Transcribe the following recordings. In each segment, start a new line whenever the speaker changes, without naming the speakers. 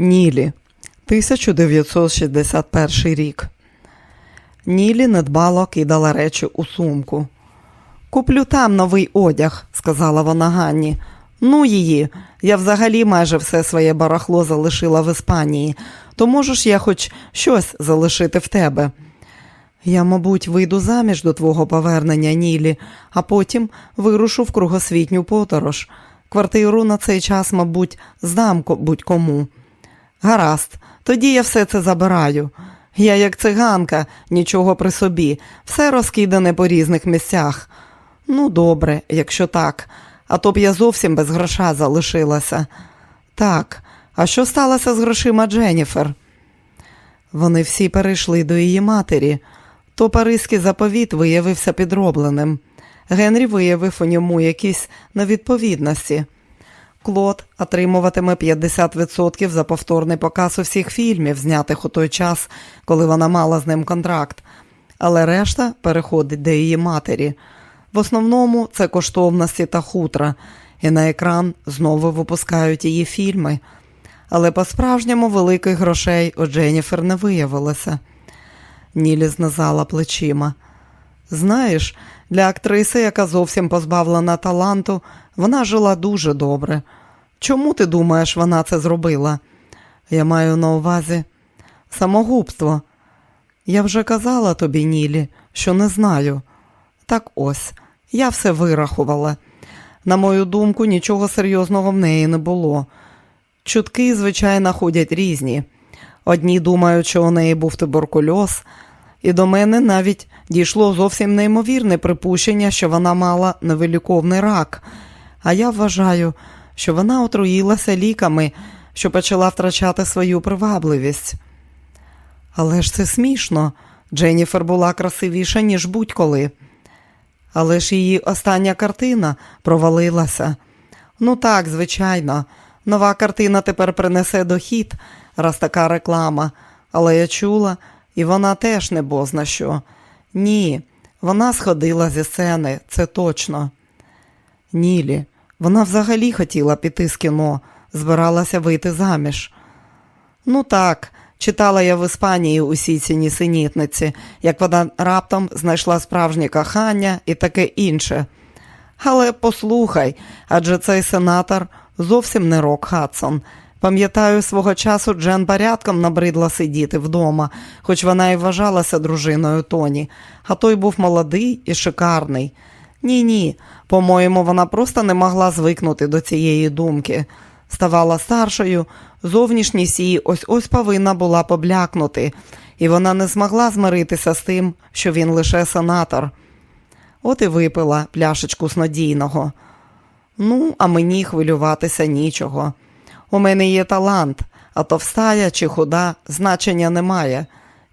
Нілі, 1961 рік. Нілі недбало кидала речі у сумку. Куплю там новий одяг, сказала вона Ганні. Ну її, я взагалі майже все своє барахло залишила в Іспанії, то можеш я хоч щось залишити в тебе. Я, мабуть, вийду заміж до твого повернення, Нілі, а потім вирушу в кругосвітню подорож. Квартиру на цей час, мабуть, здам будь-кому. Гаразд, тоді я все це забираю. Я, як циганка, нічого при собі, все розкидане по різних місцях. Ну, добре, якщо так, а то б я зовсім без гроша залишилася. Так, а що сталося з грошима Дженніфер? Вони всі перейшли до її матері. То паризький заповіт виявився підробленим. Генрі виявив у ньому якісь невідповідності. Клод отримуватиме 50% за повторний показ усіх фільмів, знятих у той час, коли вона мала з ним контракт, але решта переходить до її матері. В основному це коштовності та хутра, і на екран знову випускають її фільми. Але по-справжньому великих грошей у Дженніфер не виявилося. Нілі знизала плечима. Знаєш, для актриси, яка зовсім позбавлена таланту, вона жила дуже добре. Чому ти думаєш, вона це зробила? Я маю на увазі самогубство. Я вже казала тобі, Нілі, що не знаю. Так ось, я все вирахувала. На мою думку, нічого серйозного в неї не було. Чутки, звичайно, ходять різні. Одні думають, що у неї був туберкульоз, і до мене навіть дійшло зовсім неймовірне припущення, що вона мала невиліковний рак. А я вважаю, що вона отруїлася ліками, що почала втрачати свою привабливість. Але ж це смішно. Дженніфер була красивіша, ніж будь-коли. Але ж її остання картина провалилася. Ну так, звичайно, нова картина тепер принесе дохід, раз така реклама, але я чула, і вона теж не бозна що. Ні, вона сходила зі сцени, це точно. Нілі, вона взагалі хотіла піти з кіно, збиралася вийти заміж. Ну так, читала я в Іспанії усі ці нісенітниці, як вона раптом знайшла справжнє кохання і таке інше. Але послухай, адже цей сенатор зовсім не Рок Хадсон. Пам'ятаю, свого часу Джен порядком набридла сидіти вдома, хоч вона і вважалася дружиною Тоні, а той був молодий і шикарний. Ні, ні, по-моєму, вона просто не могла звикнути до цієї думки. Ставала старшою, зовнішність її ось ось повинна була поблякнути, і вона не змогла змиритися з тим, що він лише сенатор. От і випила пляшечку снодійного. Ну, а мені хвилюватися нічого. У мене є талант, а товстая чи худа значення немає.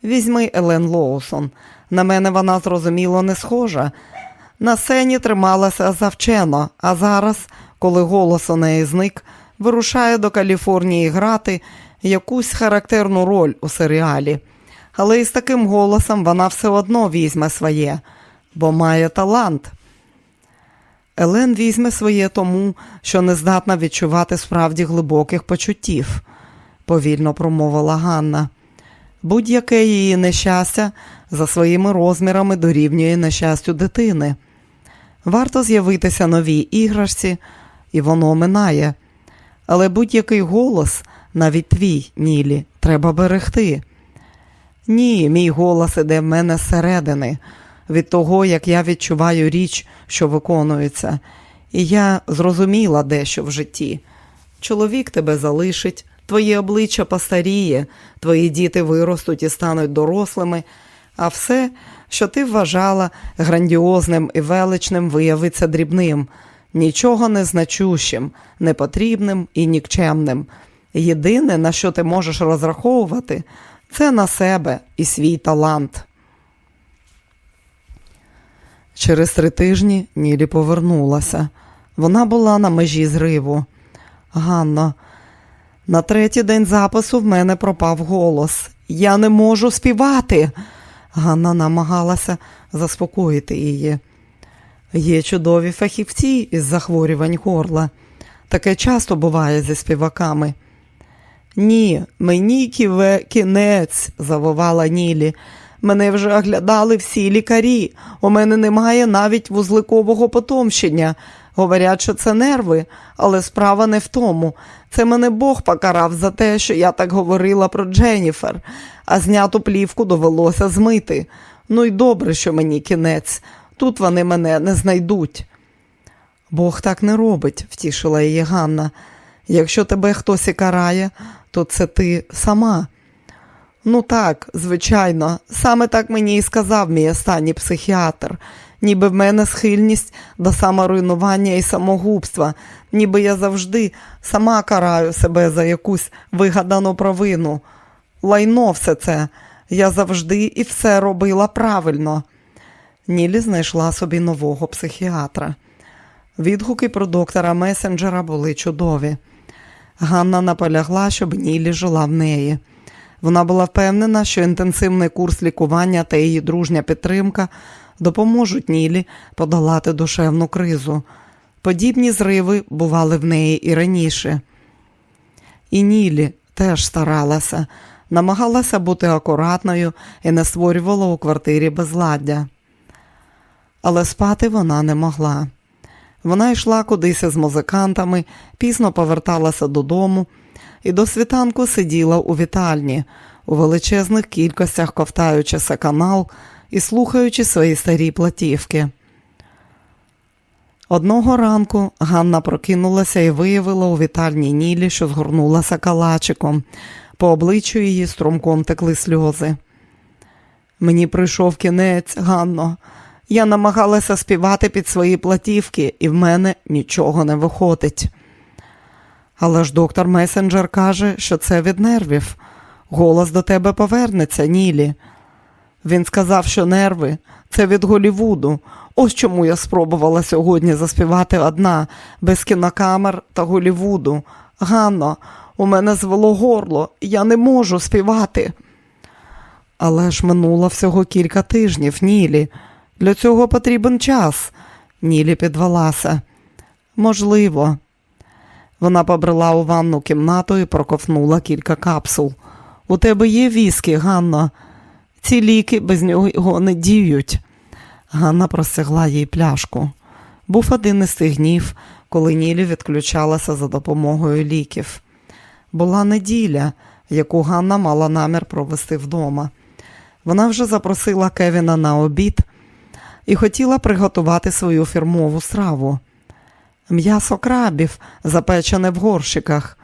Візьми Елен Лоусон. На мене вона зрозуміло не схожа. На сцені трималася завчено, а зараз, коли голос у неї зник, вирушає до Каліфорнії грати якусь характерну роль у серіалі. Але із таким голосом вона все одно візьме своє, бо має талант. Елен візьме своє тому, що не здатна відчувати справді глибоких почуттів, повільно промовила Ганна. Будь-яке її нещастя за своїми розмірами дорівнює нещастю дитини. Варто з'явитися новій іграшці, і воно минає. Але будь-який голос, навіть твій, Нілі, треба берегти. Ні, мій голос іде в мене зсередини від того, як я відчуваю річ, що виконується, і я зрозуміла дещо в житті. Чоловік тебе залишить, твоє обличчя постаріє, твої діти виростуть і стануть дорослими, а все, що ти вважала грандіозним і величним, виявиться дрібним, нічого не значущим, непотрібним і нікчемним. Єдине, на що ти можеш розраховувати, це на себе і свій талант. Через три тижні Нілі повернулася. Вона була на межі зриву. Ганна, на третій день запису в мене пропав голос. Я не можу співати. Ганна намагалася заспокоїти її. Є чудові фахівці із захворювань горла. Таке часто буває зі співаками. Ні, мені ківе кінець, завивала Нілі. Мене вже оглядали всі лікарі. У мене немає навіть вузликового потомщення. Говорять, що це нерви, але справа не в тому. Це мене Бог покарав за те, що я так говорила про Дженніфер, а зняту плівку довелося змити. Ну й добре, що мені кінець. Тут вони мене не знайдуть. Бог так не робить, втішила її Ганна. Якщо тебе хтось і карає, то це ти сама. Ну так, звичайно, саме так мені і сказав мій останній психіатр, ніби в мене схильність до саморуйнування і самогубства, ніби я завжди сама караю себе за якусь вигадану провину. Лайно все це, я завжди і все робила правильно. Нілі знайшла собі нового психіатра. Відгуки про доктора Месенджера були чудові. Ганна наполягла, щоб Нілі жила в неї. Вона була впевнена, що інтенсивний курс лікування та її дружня підтримка допоможуть Нілі подолати душевну кризу. Подібні зриви бували в неї і раніше. І Нілі теж старалася, намагалася бути акуратною і не створювала у квартирі безладдя. Але спати вона не могла. Вона йшла кудись з музикантами, пізно поверталася додому і до світанку сиділа у вітальні, у величезних кількостях ковтаючися канал і слухаючи свої старі платівки. Одного ранку Ганна прокинулася і виявила у вітальні Нілі, що згорнулася калачиком. По обличчю її струмком текли сльози. Мені прийшов кінець, Ганно. Я намагалася співати під свої платівки, і в мене нічого не виходить. Але ж доктор Месенджер каже, що це від нервів. Голос до тебе повернеться, Нілі. Він сказав, що нерви це від Голівуду. Ось чому я спробувала сьогодні заспівати одна, без кінокамер та Голівуду. Ганно, у мене звело горло, я не можу співати. Але ж минуло всього кілька тижнів, Нілі. Для цього потрібен час. Нілі підвелася. Можливо. Вона побрела у ванну кімнату і проковтнула кілька капсул. У тебе є віскі, Ганна. Ці ліки без нього не діють. Ганна простягла їй пляшку. Був один із тих днів, коли Нілі відключалася за допомогою ліків. Була неділя, яку Ганна мала намір провести вдома. Вона вже запросила Кевіна на обід і хотіла приготувати свою фірмову страву. М'ясо крабів, запечене в горщиках.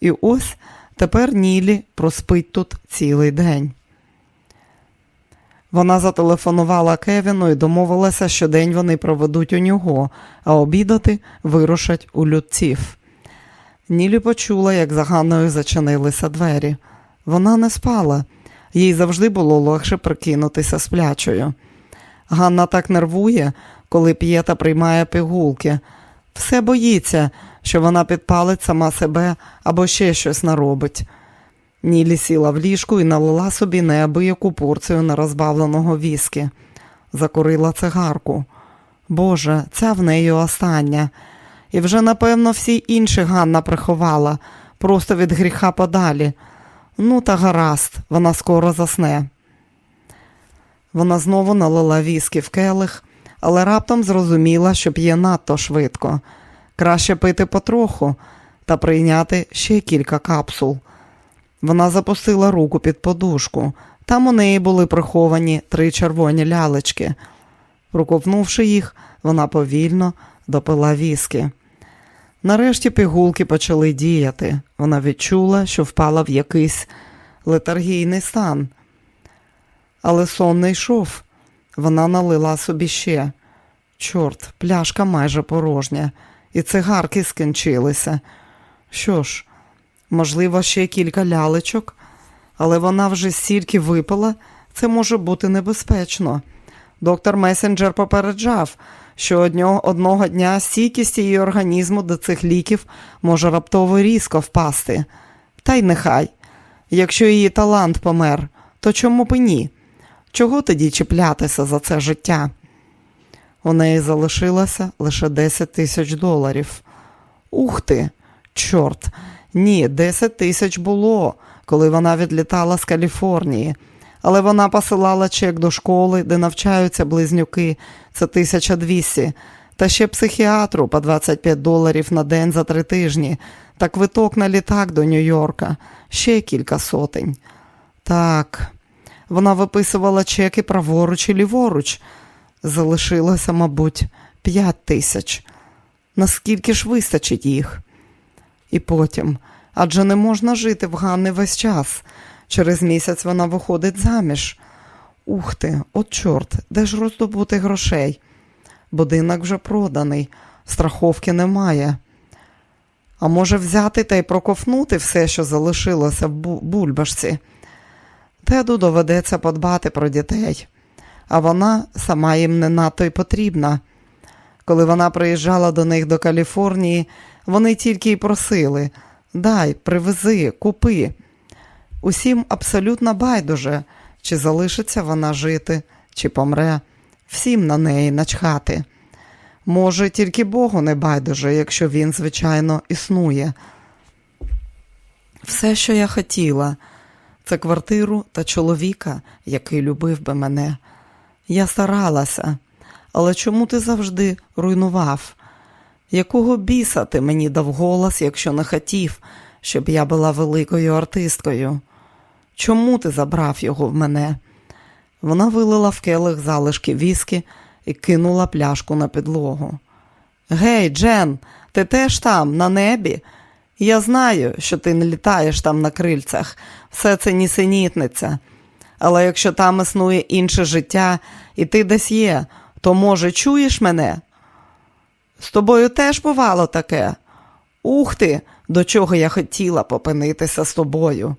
І ось тепер Нілі проспить тут цілий день. Вона зателефонувала Кевіну і домовилася, що день вони проведуть у нього, а обідати вирушать у людців. Нілі почула, як за Ганною зачинилися двері. Вона не спала, їй завжди було легше прикинутися сплячою. Ганна так нервує, коли п'є та приймає пігулки. Все боїться, що вона підпалить сама себе або ще щось наробить. Нілі сіла в ліжку і налила собі неабияку порцію нерозбавленого віскі. Закурила цигарку. Боже, ця в неї остання. І вже, напевно, всі інші Ганна приховала, просто від гріха подалі. Ну, та гаразд, вона скоро засне. Вона знову налила віскі в келих, але раптом зрозуміла, що п'є надто швидко. Краще пити потроху та прийняти ще кілька капсул. Вона запустила руку під подушку. Там у неї були приховані три червоні лялечки. Проковнувши їх, вона повільно допила віскі. Нарешті пігулки почали діяти. Вона відчула, що впала в якийсь летаргійний стан. Але сон не йшов. Вона налила собі ще. Чорт, пляшка майже порожня, і цигарки скінчилися. Що ж, можливо, ще кілька лялечок, але вона вже стільки випила, це може бути небезпечно. Доктор Месенджер попереджав, що одного дня стійкість її організму до цих ліків може раптово різко впасти. Та й нехай. Якщо її талант помер, то чому б і ні? Чого тоді чіплятися за це життя? У неї залишилося лише 10 тисяч доларів. Ух ти, чорт, Ні, 10 тисяч було, коли вона відлітала з Каліфорнії, але вона посилала чек до школи, де навчаються близнюки, це 1200, та ще психіатру по 25 доларів на день за три тижні, та квиток на літак до Нью-Йорка, ще кілька сотень. Так, вона виписувала чеки праворуч і ліворуч. Залишилося, мабуть, п'ять тисяч. Наскільки ж вистачить їх? І потім, адже не можна жити в Ганни весь час. Через місяць вона виходить заміж. Ух ти, от чорт, де ж роздобути грошей? Будинок вже проданий, страховки немає. А може взяти та й проковнути все, що залишилося в бульбашці. Теду доведеться подбати про дітей, а вона сама їм не надто й потрібна. Коли вона приїжджала до них до Каліфорнії, вони тільки й просили дай, привези, купи. Усім абсолютно байдуже, чи залишиться вона жити, чи помре, всім на неї начхати. Може, тільки Богу не байдуже, якщо він, звичайно, існує. Все, що я хотіла, це квартиру та чоловіка, який любив би мене. Я старалася, але чому ти завжди руйнував? Якого біса ти мені дав голос, якщо не хотів, щоб я була великою артисткою? Чому ти забрав його в мене? Вона вилила в келих залишки віскі і кинула пляшку на підлогу. Гей, Джен, ти теж там, на небі? Я знаю, що ти не літаєш там на крильцях, все це нісенітниця. Але якщо там існує інше життя, і ти десь є, то, може, чуєш мене? З тобою теж бувало таке. Ух ти, до чого я хотіла попинитися з тобою.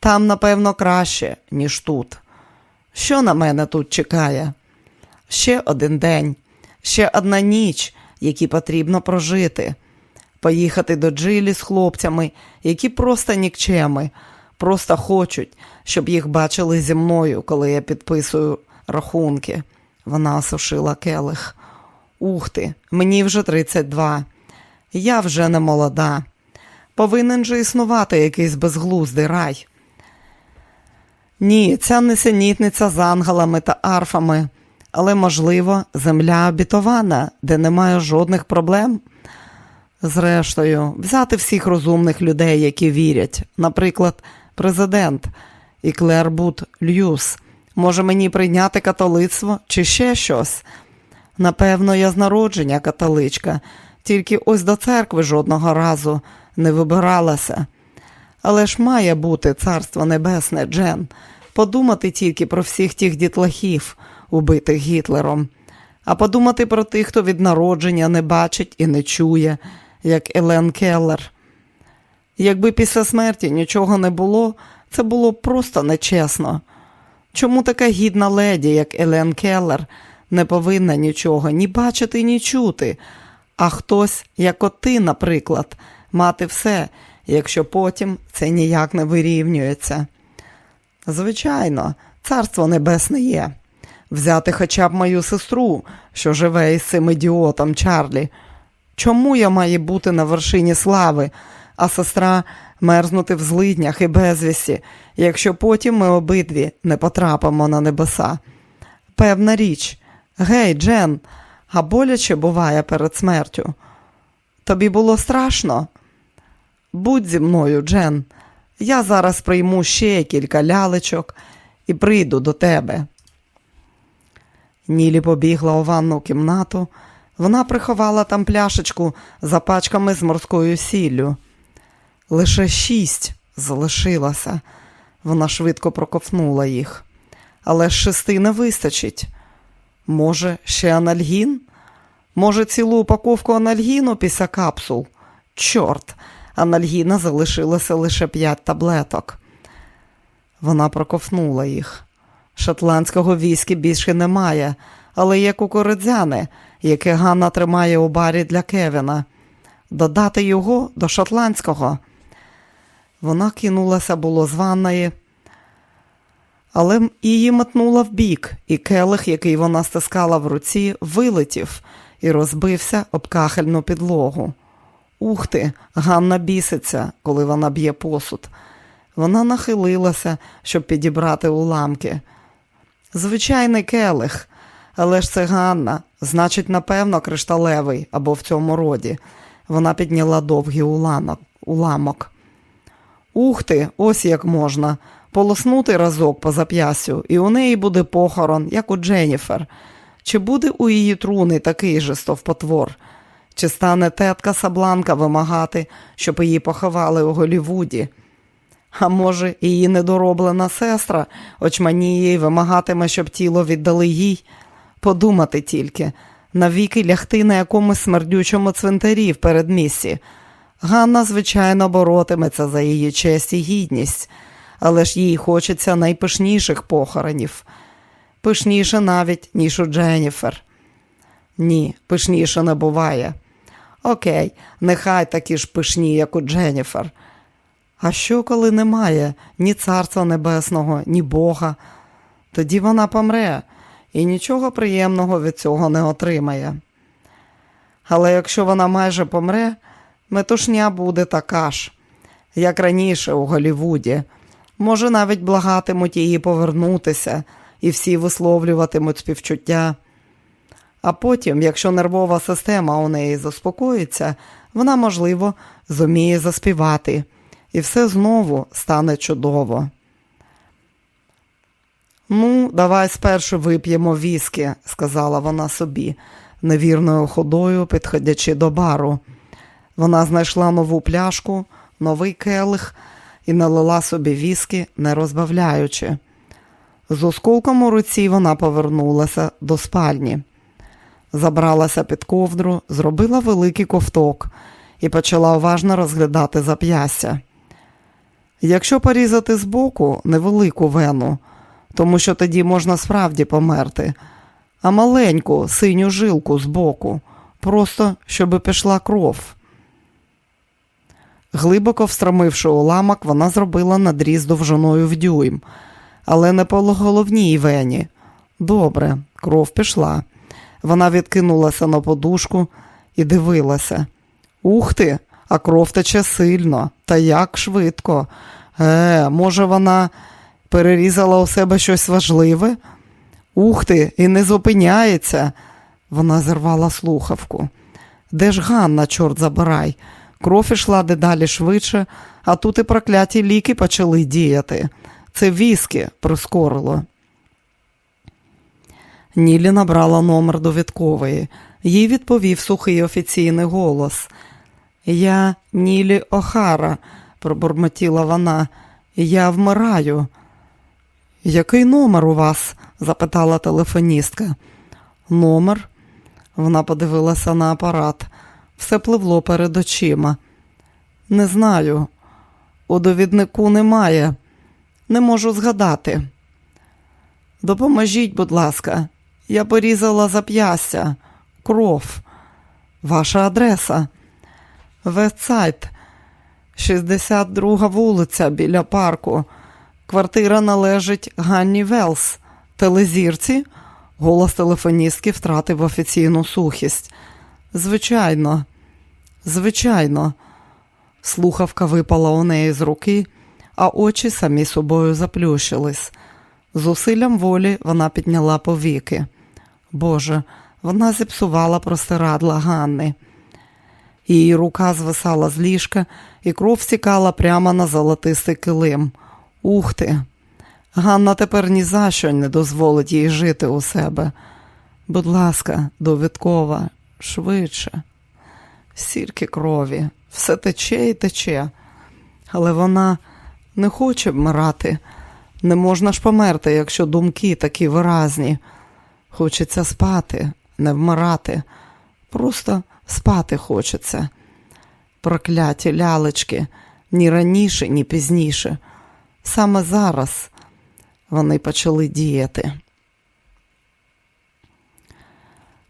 Там, напевно, краще, ніж тут. Що на мене тут чекає? Ще один день, ще одна ніч, які потрібно прожити, поїхати до Джилі з хлопцями, які просто нікчеми, просто хочуть, щоб їх бачили зі мною, коли я підписую рахунки. Вона осушила келих. Ух ти, мені вже 32. Я вже не молода. Повинен же існувати якийсь безглуздий рай. Ні, ця несенітниця з ангелами та арфами, але, можливо, земля обітована, де немає жодних проблем. Зрештою, взяти всіх розумних людей, які вірять, наприклад, президент і Клер Бут Льюс. Може мені прийняти католицтво чи ще щось? Напевно, я з народження католичка, тільки ось до церкви жодного разу не вибиралася. Але ж має бути царство небесне, Джен, подумати тільки про всіх тих дітлахів, убитих Гітлером, а подумати про тих, хто від народження не бачить і не чує, як Елен Келлер. Якби після смерті нічого не було, це було просто нечесно. Чому така гідна леді, як Елен Келлер, не повинна нічого ні бачити, ні чути, а хтось, як от ти, наприклад, мати все, якщо потім це ніяк не вирівнюється. Звичайно, царство небесне є. Взяти хоча б мою сестру, що живе із цим ідіотом Чарлі. Чому я маю бути на вершині слави, а сестра мерзнути в злиднях і безвісті, якщо потім ми обидві не потрапимо на небеса? Певна річ, гей, Джен, а боляче буває перед смертю. Тобі було страшно? Будь зі мною, Джен. Я зараз прийму ще кілька лялечок і прийду до тебе. Нілі побігла у ванну кімнату. Вона приховала там пляшечку за пачками з морською сіллю. Лише шість залишилося. Вона швидко проковтнула їх. Але шести не вистачить. Може, ще анальгін? Може, цілу упаковку анальгіну після капсул? Чорт, анальгіна залишилося лише п'ять таблеток. Вона проковтнула їх. Шотландського віскі більше немає, але є кукурудзяне, яке Ганна тримає у барі для Кевіна. Додати його до шотландського. Вона кинулася було з ванної, але її метнула в бік, і келих, який вона стискала в руці, вилетів і розбився об кахельну підлогу. Ух ти, Ганна біситься, коли вона б'є посуд. Вона нахилилася, щоб підібрати уламки. Звичайний келих, але ж це Ганна, значить, напевно, кришталевий або в цьому роді. Вона підняла довгий уламок. уламок. Ух ти, ось як можна. Полоснути разок по зап'ясю, і у неї буде похорон, як у Дженніфер. Чи буде у її труни такий же стовпотвор? Чи стане тетка Сабланка вимагати, щоб її поховали у Голівуді? А може, її недороблена сестра очманіє і вимагатиме, щоб тіло віддали їй? Подумати тільки, навіки лягти на якомусь смердючому цвинтарі в передмісті. Ганна, звичайно, боротиметься за її честь і гідність, але ж їй хочеться найпишніших похоронів. Пишніше навіть, ніж у Дженніфер. Ні, пишніше не буває. Окей, нехай такі ж пишні, як у Дженніфер. А що, коли немає ні царства небесного, ні Бога? Тоді вона помре і нічого приємного від цього не отримає. Але якщо вона майже помре, метушня буде така ж, як раніше у Голівуді. Може, навіть благатимуть її повернутися, і всі висловлюватимуть співчуття. А потім, якщо нервова система у неї заспокоїться, вона, можливо, зуміє заспівати, і все знову стане чудово. Ну, давай спершу вип'ємо віскі, сказала вона собі, невірною ходою підходячи до бару. Вона знайшла нову пляшку, новий келих і налила собі віскі, не розбавляючи. З осколком у руці вона повернулася до спальні, забралася під ковдру, зробила великий ковток і почала уважно розглядати зап'ястя. Якщо порізати збоку невелику вену, тому що тоді можна справді померти, а маленьку синю жилку збоку, просто щоб пішла кров. Глибоко встромивши уламок, вона зробила надріз довжиною в дюйм, але не по головній вені. Добре, кров пішла. Вона відкинулася на подушку і дивилася. Ух ти, а кров тече сильно, та як швидко. Е, може, вона перерізала у себе щось важливе? Ух ти, і не зупиняється. Вона зірвала слухавку. Де ж Ганна, чорт забирай? Кров ішла дедалі швидше, а тут і прокляті ліки почали діяти. Це віскі прискорило. Нілі набрала номер довідкової. Їй відповів сухий офіційний голос. Я Нілі Охара, пробурмотіла вона, я вмираю. Який номер у вас? запитала телефоністка. Номер? Вона подивилася на апарат. Все пливло перед очима. Не знаю. У довіднику немає. Не можу згадати. Допоможіть, будь ласка, я порізала зап'ястя, кров. Ваша адреса. Вестсайд, 62 вулиця біля парку. Квартира належить Ганні Велс. Телезірці. Голос телефоністки втратив офіційну сухість. Звичайно, звичайно, слухавка випала у неї з руки, а очі самі собою заплющились. З усиллям волі вона підняла повіки. Боже, вона зіпсувала простирадла Ганни. Її рука звисала з ліжка, і кров стікала прямо на золотистий килим. Ух ти! Ганна тепер ні за що не дозволить їй жити у себе. Будь ласка, довідкова, швидше, сірки крові, все тече і тече, але вона не хоче вмирати. Не можна ж померти, якщо думки такі виразні. Хочеться спати, не вмирати, просто спати хочеться. Прокляті лялечки ні раніше, ні пізніше. Саме зараз вони почали діяти.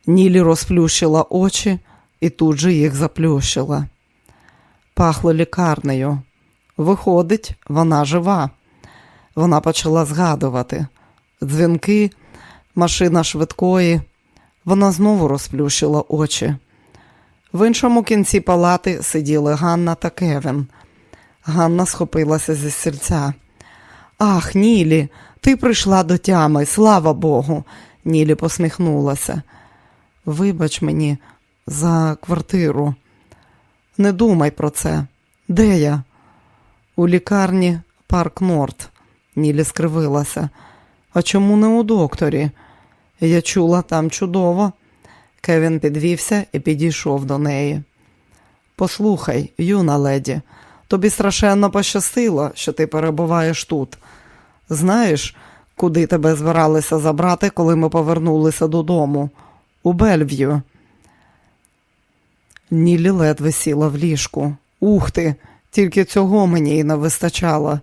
Нілі розплющила очі і тут же їх заплющила. Пахло лікарнею. Виходить, вона жива. Вона почала згадувати дзвінки, машина швидкої. Вона знову розплющила очі. В іншому кінці палати сиділи Ганна та Кевін. Ганна схопилася зі сільця. Ах, Нілі, ти прийшла до тями, слава Богу. Нілі посміхнулася. Вибач мені за квартиру. Не думай про це. Де я? У лікарні Парк Норд. Нілі скривилася. А чому не у докторі? Я чула там чудово. Кевін підвівся і підійшов до неї. Послухай, юна леді, тобі страшенно пощастило, що ти перебуваєш тут. Знаєш, куди тебе збиралися забрати, коли ми повернулися додому? У Бельв'ю. Нілі ледве сіла в ліжку. Ух ти, тільки цього мені й не вистачало.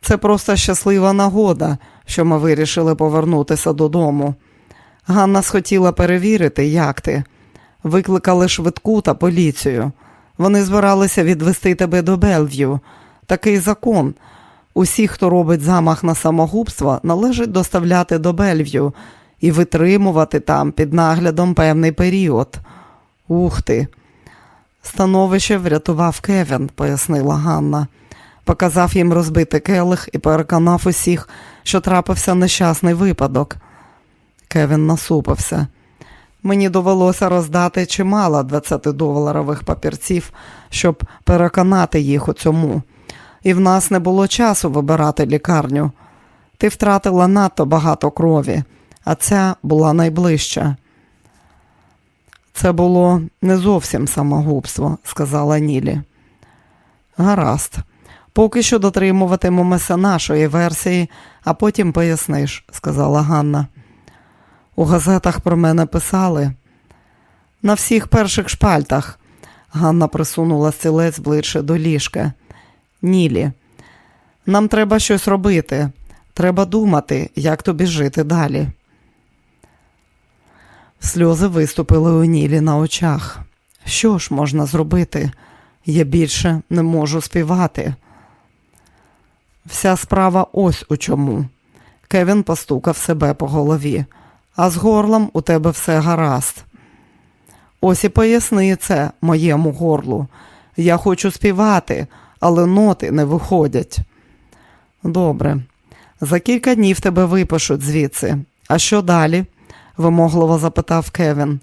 Це просто щаслива нагода, що ми вирішили повернутися додому. Ганна схотіла перевірити, як ти. Викликали швидку та поліцію. Вони збиралися відвести тебе до Белв'ю. Такий закон. Усі, хто робить замах на самогубство, належить доставляти до Бельв'ю і витримувати там під наглядом певний період. Ух ти. Становище врятував Кевін, пояснила Ганна. Показав їм розбити келих і переконав усіх, що трапився нещасний випадок. Кевін насупився. Мені довелося роздати чимало 20-доларових папірців, щоб переконати їх у цьому. І в нас не було часу вибирати лікарню. Ти втратила надто багато крові, а ця була найближча. Це було не зовсім самогубство, сказала Нілі. Гаразд, поки що дотримуватимемося нашої версії, а потім поясниш, сказала Ганна. У газетах про мене писали. На всіх перших шпальтах. Ганна присунула стілець ближче до ліжка. Нілі, нам треба щось робити. Треба думати, як тобі жити далі. Сльози виступили у Нілі на очах. Що ж можна зробити? Я більше не можу співати. Вся справа ось у чому. Кевін постукав себе по голові, а з горлом у тебе все гаразд. Ось і поясни це моєму горлу. Я хочу співати, але ноти не виходять. Добре, за кілька днів тебе випишуть звідси. А що далі? вимогливо запитав Кевін.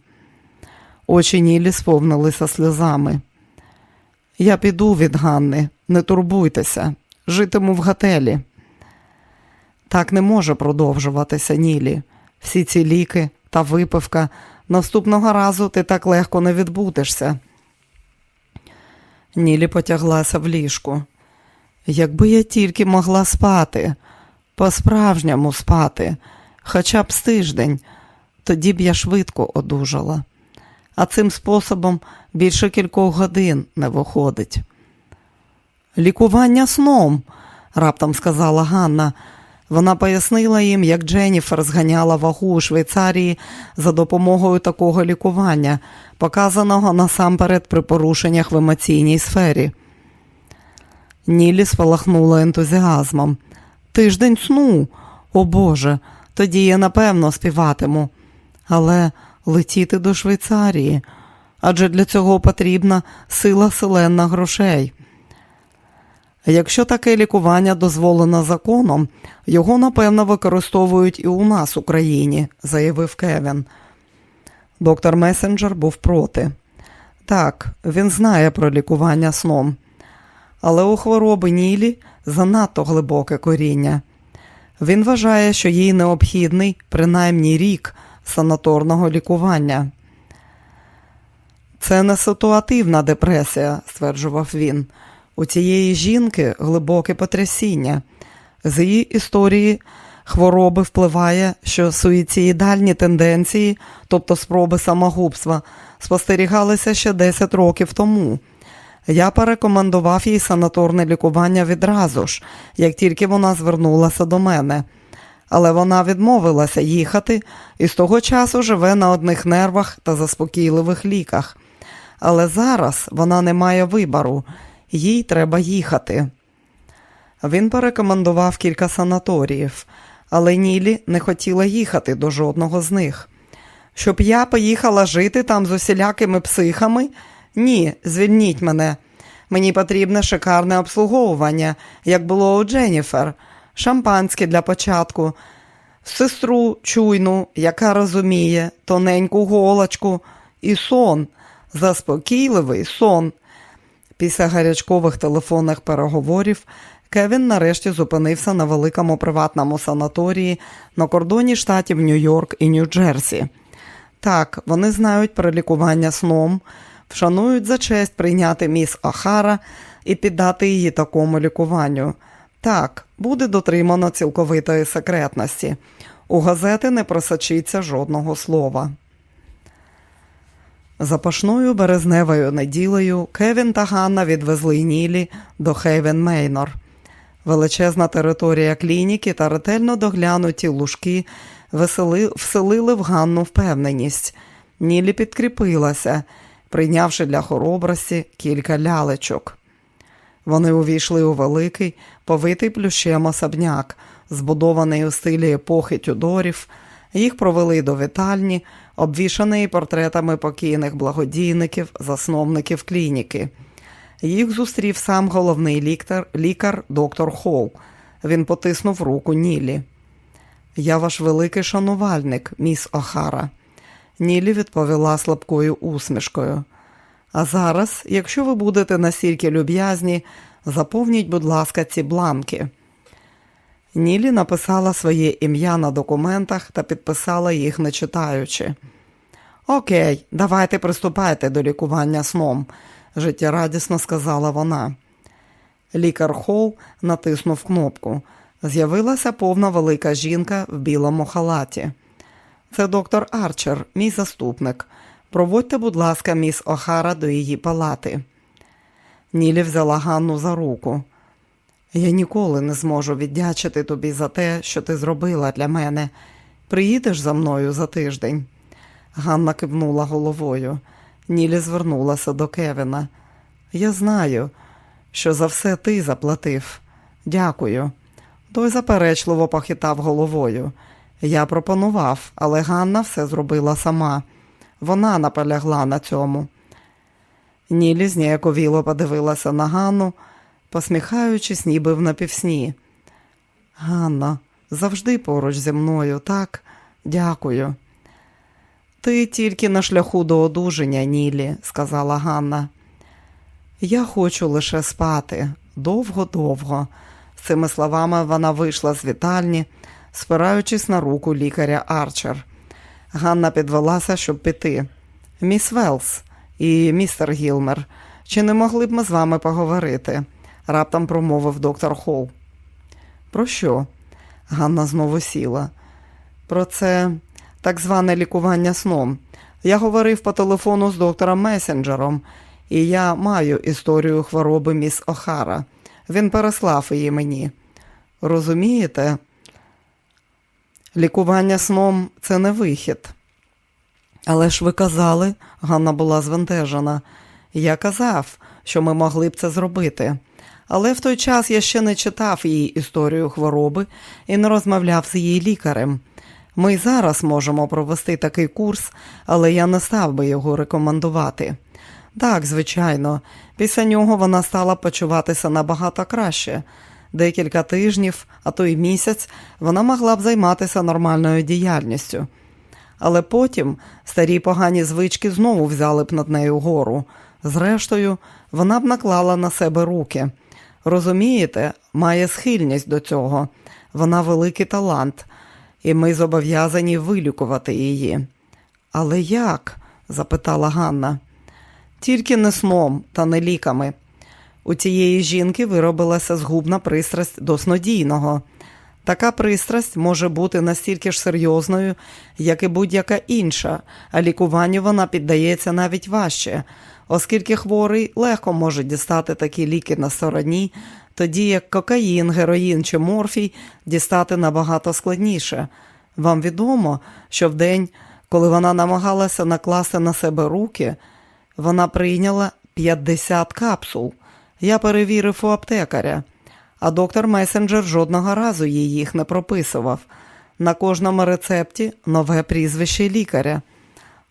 Очі Нілі сповнилися сльозами. Я піду від Ганни, не турбуйтеся, житиму в готелі. Так не може продовжуватися, Нілі. Всі ці ліки та випивка. Наступного разу ти так легко не відбудешся. Нілі потяглася в ліжку. Якби я тільки могла спати, по-справжньому спати, хоча б з тиждень, тоді б я швидко одужала. А цим способом більше кількох годин не виходить. Лікування сном, раптом сказала Ганна. Вона пояснила їм, як Дженніфер зганяла вагу у Швейцарії за допомогою такого лікування, показаного насамперед при порушеннях в емоційній сфері. Нілі спалахнула ентузіазмом. Тиждень сну, о Боже, тоді я напевно співатиму. Але летіти до Швейцарії, адже для цього потрібна сила селена грошей. Якщо таке лікування дозволено законом, його, напевно, використовують і у нас, Україні, заявив Кевін. Доктор Месенджер був проти. Так, він знає про лікування сном. Але у хвороби Нілі занадто глибоке коріння. Він вважає, що їй необхідний принаймні рік санаторного лікування. Це не ситуативна депресія, стверджував він. У цієї жінки глибоке потрясіння. З її історії хвороби впливає, що суїцидальні тенденції, тобто спроби самогубства, спостерігалися ще 10 років тому. Я порекомендував їй санаторне лікування відразу ж, як тільки вона звернулася до мене. Але вона відмовилася їхати і з того часу живе на одних нервах та заспокійливих ліках. Але зараз вона не має вибору їй треба їхати. Він порекомендував кілька санаторіїв, але Нілі не хотіла їхати до жодного з них. Щоб я поїхала жити там з усілякими психами? Ні, звільніть мене. Мені потрібне шикарне обслуговування, як було у Дженніфер, шампанське для початку, сестру чуйну, яка розуміє, тоненьку голочку і сон, заспокійливий сон. Після гарячкових телефонних переговорів Кевін нарешті зупинився на великому приватному санаторії на кордоні штатів Нью-Йорк і Нью-Джерсі. Так, вони знають про лікування сном, вшанують за честь прийняти міс Охара і піддати її такому лікуванню. Так, буде дотримано цілковитої секретності. У газети не просочиться жодного слова. Запашною березневою неділею Кевін та Ганна відвезли Нілі до Хейвен Мейнор. Величезна територія клініки та ретельно доглянуті лужки весели, вселили в Ганну впевненість. Нілі підкріпилася, прийнявши для хоробрості кілька лялечок. Вони увійшли у великий, повитий плющем особняк, збудований у стилі епохи Тюдорів. Їх провели до вітальні, обвішаної портретами покійних благодійників, засновників клініки. Їх зустрів сам головний лікар, лікар доктор Холл. Він потиснув руку Нілі. Я ваш великий шанувальник, міс Охара. Нілі відповіла слабкою усмішкою. А зараз, якщо ви будете настільки люб'язні, заповніть, будь ласка, ці бланки. Нілі написала своє ім'я на документах та підписала їх, не читаючи. Окей, давайте приступайте до лікування сном, життєрадісно сказала вона. Лікар Холл натиснув кнопку. З'явилася повна велика жінка в білому халаті. Це доктор Арчер, мій заступник. Проводьте, будь ласка, міс Охара до її палати. Нілі взяла Ганну за руку. Я ніколи не зможу віддячити тобі за те, що ти зробила для мене. Приїдеш за мною за тиждень. Ганна кивнула головою. Нілі звернулася до Кевіна. Я знаю, що за все ти заплатив. Дякую. Той заперечливо похитав головою. Я пропонував, але Ганна все зробила сама. Вона наполягла на цьому. Нілі зніяковіло подивилася на Ганну, посміхаючись, ніби в напівсні. Ганна, завжди поруч зі мною, так? Дякую. Ти тільки на шляху до одужання, Нілі, сказала Ганна. Я хочу лише спати довго-довго. З цими словами вона вийшла з вітальні, спираючись на руку лікаря Арчер. Ганна підвелася, щоб піти. Міс Велс і містер Гілмер, чи не могли б ми з вами поговорити? Раптом промовив доктор Холл. Про що? Ганна знову сіла. Про це так зване лікування сном. Я говорив по телефону з доктором Месенджером, і я маю історію хвороби міс Охара. Він переслав її мені. Розумієте? Лікування сном це не вихід. Але ж ви казали, Ганна була звентежена. Я казав, що ми могли б це зробити. Але в той час я ще не читав її історію хвороби і не розмовляв з її лікарем. Ми зараз можемо провести такий курс, але я не став би його рекомендувати. Так, звичайно, після нього вона стала почуватися набагато краще. Декілька тижнів, а то й місяць, вона могла б займатися нормальною діяльністю. Але потім старі погані звички знову взяли б над нею гору. Зрештою, вона б наклала на себе руки. Розумієте, має схильність до цього. Вона великий талант, і ми зобов'язані вилікувати її. Але як? запитала Ганна. Тільки не сном та не ліками. У цієї жінки виробилася згубна пристрасть до снодійного. Така пристрасть може бути настільки ж серйозною, як і будь-яка інша, а лікуванню вона піддається навіть важче, оскільки хворий легко може дістати такі ліки на стороні, тоді як кокаїн, героїн чи морфій дістати набагато складніше. Вам відомо, що в день, коли вона намагалася накласти на себе руки, вона прийняла 50 капсул. Я перевірив у аптекаря, а доктор Месенджер жодного разу їй їх не прописував. На кожному рецепті нове прізвище лікаря.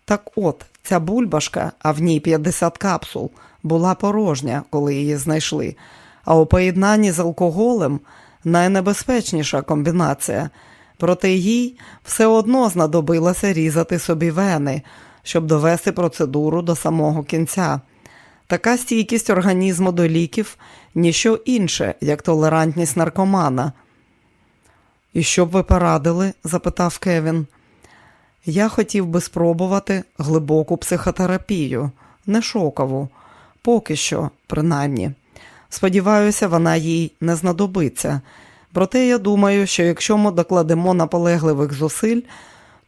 Так от, ця бульбашка, а в ній 50 капсул, була порожня, коли її знайшли. А у поєднанні з алкоголем найнебезпечніша комбінація. Проте їй все одно знадобилося різати собі вени, щоб довести процедуру до самого кінця. Така стійкість організму до ліків ніщо інше, як толерантність наркомана. І що б ви порадили? запитав Кевін. Я хотів би спробувати глибоку психотерапію, не шокову, поки що, принаймні. Сподіваюся, вона їй не знадобиться. Проте я думаю, що якщо ми докладемо наполегливих зусиль,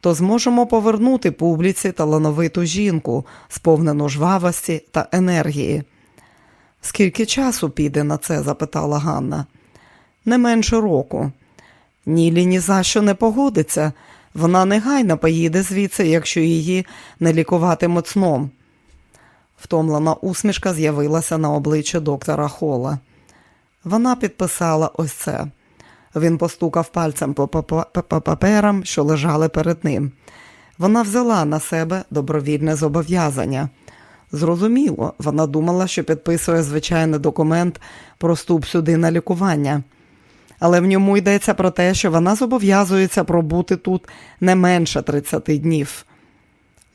то зможемо повернути публіці талановиту жінку, сповнену жвавості та енергії. Скільки часу піде на це? запитала Ганна. Не менше року. Нілі ні за що не погодиться. Вона негайно поїде звідси, якщо її не лікуватимуть сном. Втомлена усмішка з'явилася на обличчі доктора Хола. Вона підписала ось це. Він постукав пальцем по паперам, що лежали перед ним. Вона взяла на себе добровільне зобов'язання. Зрозуміло, вона думала, що підписує звичайний документ про вступ сюди на лікування. Але в ньому йдеться про те, що вона зобов'язується пробути тут не менше 30 днів.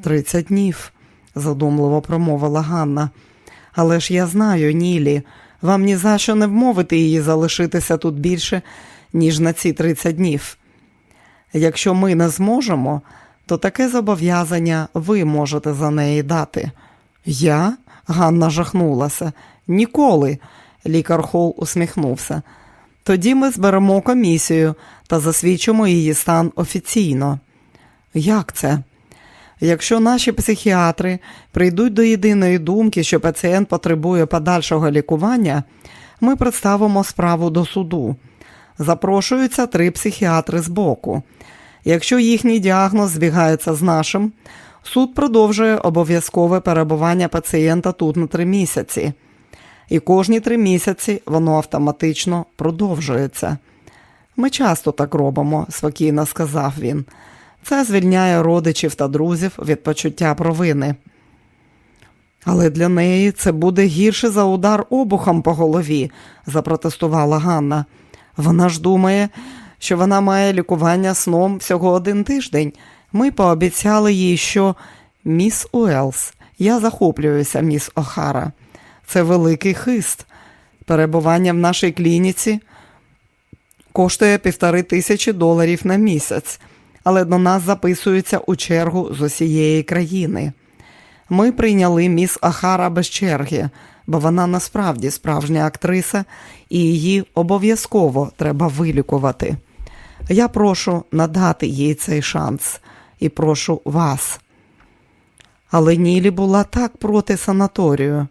Тридцять днів, задумливо промовила Ганна. Але ж я знаю, Нілі, вам ні за що не вмовити її залишитися тут більше, ніж на ці 30 днів. Якщо ми не зможемо, то таке зобов'язання ви можете за неї дати. Я? Ганна жахнулася. Ніколи. Лікар Холл усміхнувся. Тоді ми зберемо комісію та засвідчимо її стан офіційно. Як це? Якщо наші психіатри прийдуть до єдиної думки, що пацієнт потребує подальшого лікування, ми представимо справу до суду. Запрошуються три психіатри з боку. Якщо їхній діагноз збігається з нашим, суд продовжує обов'язкове перебування пацієнта тут на три місяці. І кожні три місяці воно автоматично продовжується. Ми часто так робимо, спокійно сказав він. Це звільняє родичів та друзів від почуття провини. Але для неї це буде гірше за удар обухом по голові, запротестувала Ганна. Вона ж думає, що вона має лікування сном всього один тиждень. Ми пообіцяли їй, що міс Уелс, я захоплююся, міс Охара. Це великий хист. Перебування в нашій клініці коштує півтори тисячі доларів на місяць, але до нас записуються у чергу з усієї країни. Ми прийняли міс Ахара без черги, бо вона насправді справжня актриса, і її обов'язково треба вилікувати. Я прошу надати їй цей шанс і прошу вас. Але Нілі була так проти санаторію.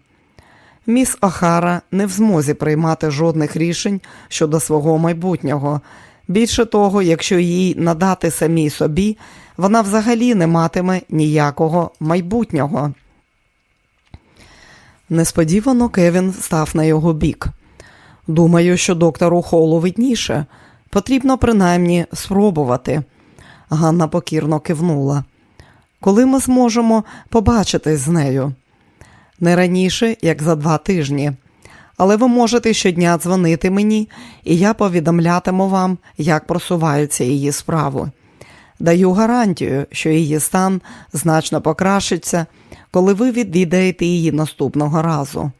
Міс Охара не в змозі приймати жодних рішень щодо свого майбутнього. Більше того, якщо їй надати самій собі, вона взагалі не матиме ніякого майбутнього. Несподівано Кевін став на його бік. Думаю, що доктору Холу видніше. Потрібно принаймні спробувати. Ганна покірно кивнула. Коли ми зможемо побачитись з нею? Не раніше, як за два тижні. Але ви можете щодня дзвонити мені, і я повідомлятиму вам, як просуваються її справи. Даю гарантію, що її стан значно покращиться, коли ви відвідаєте її наступного разу.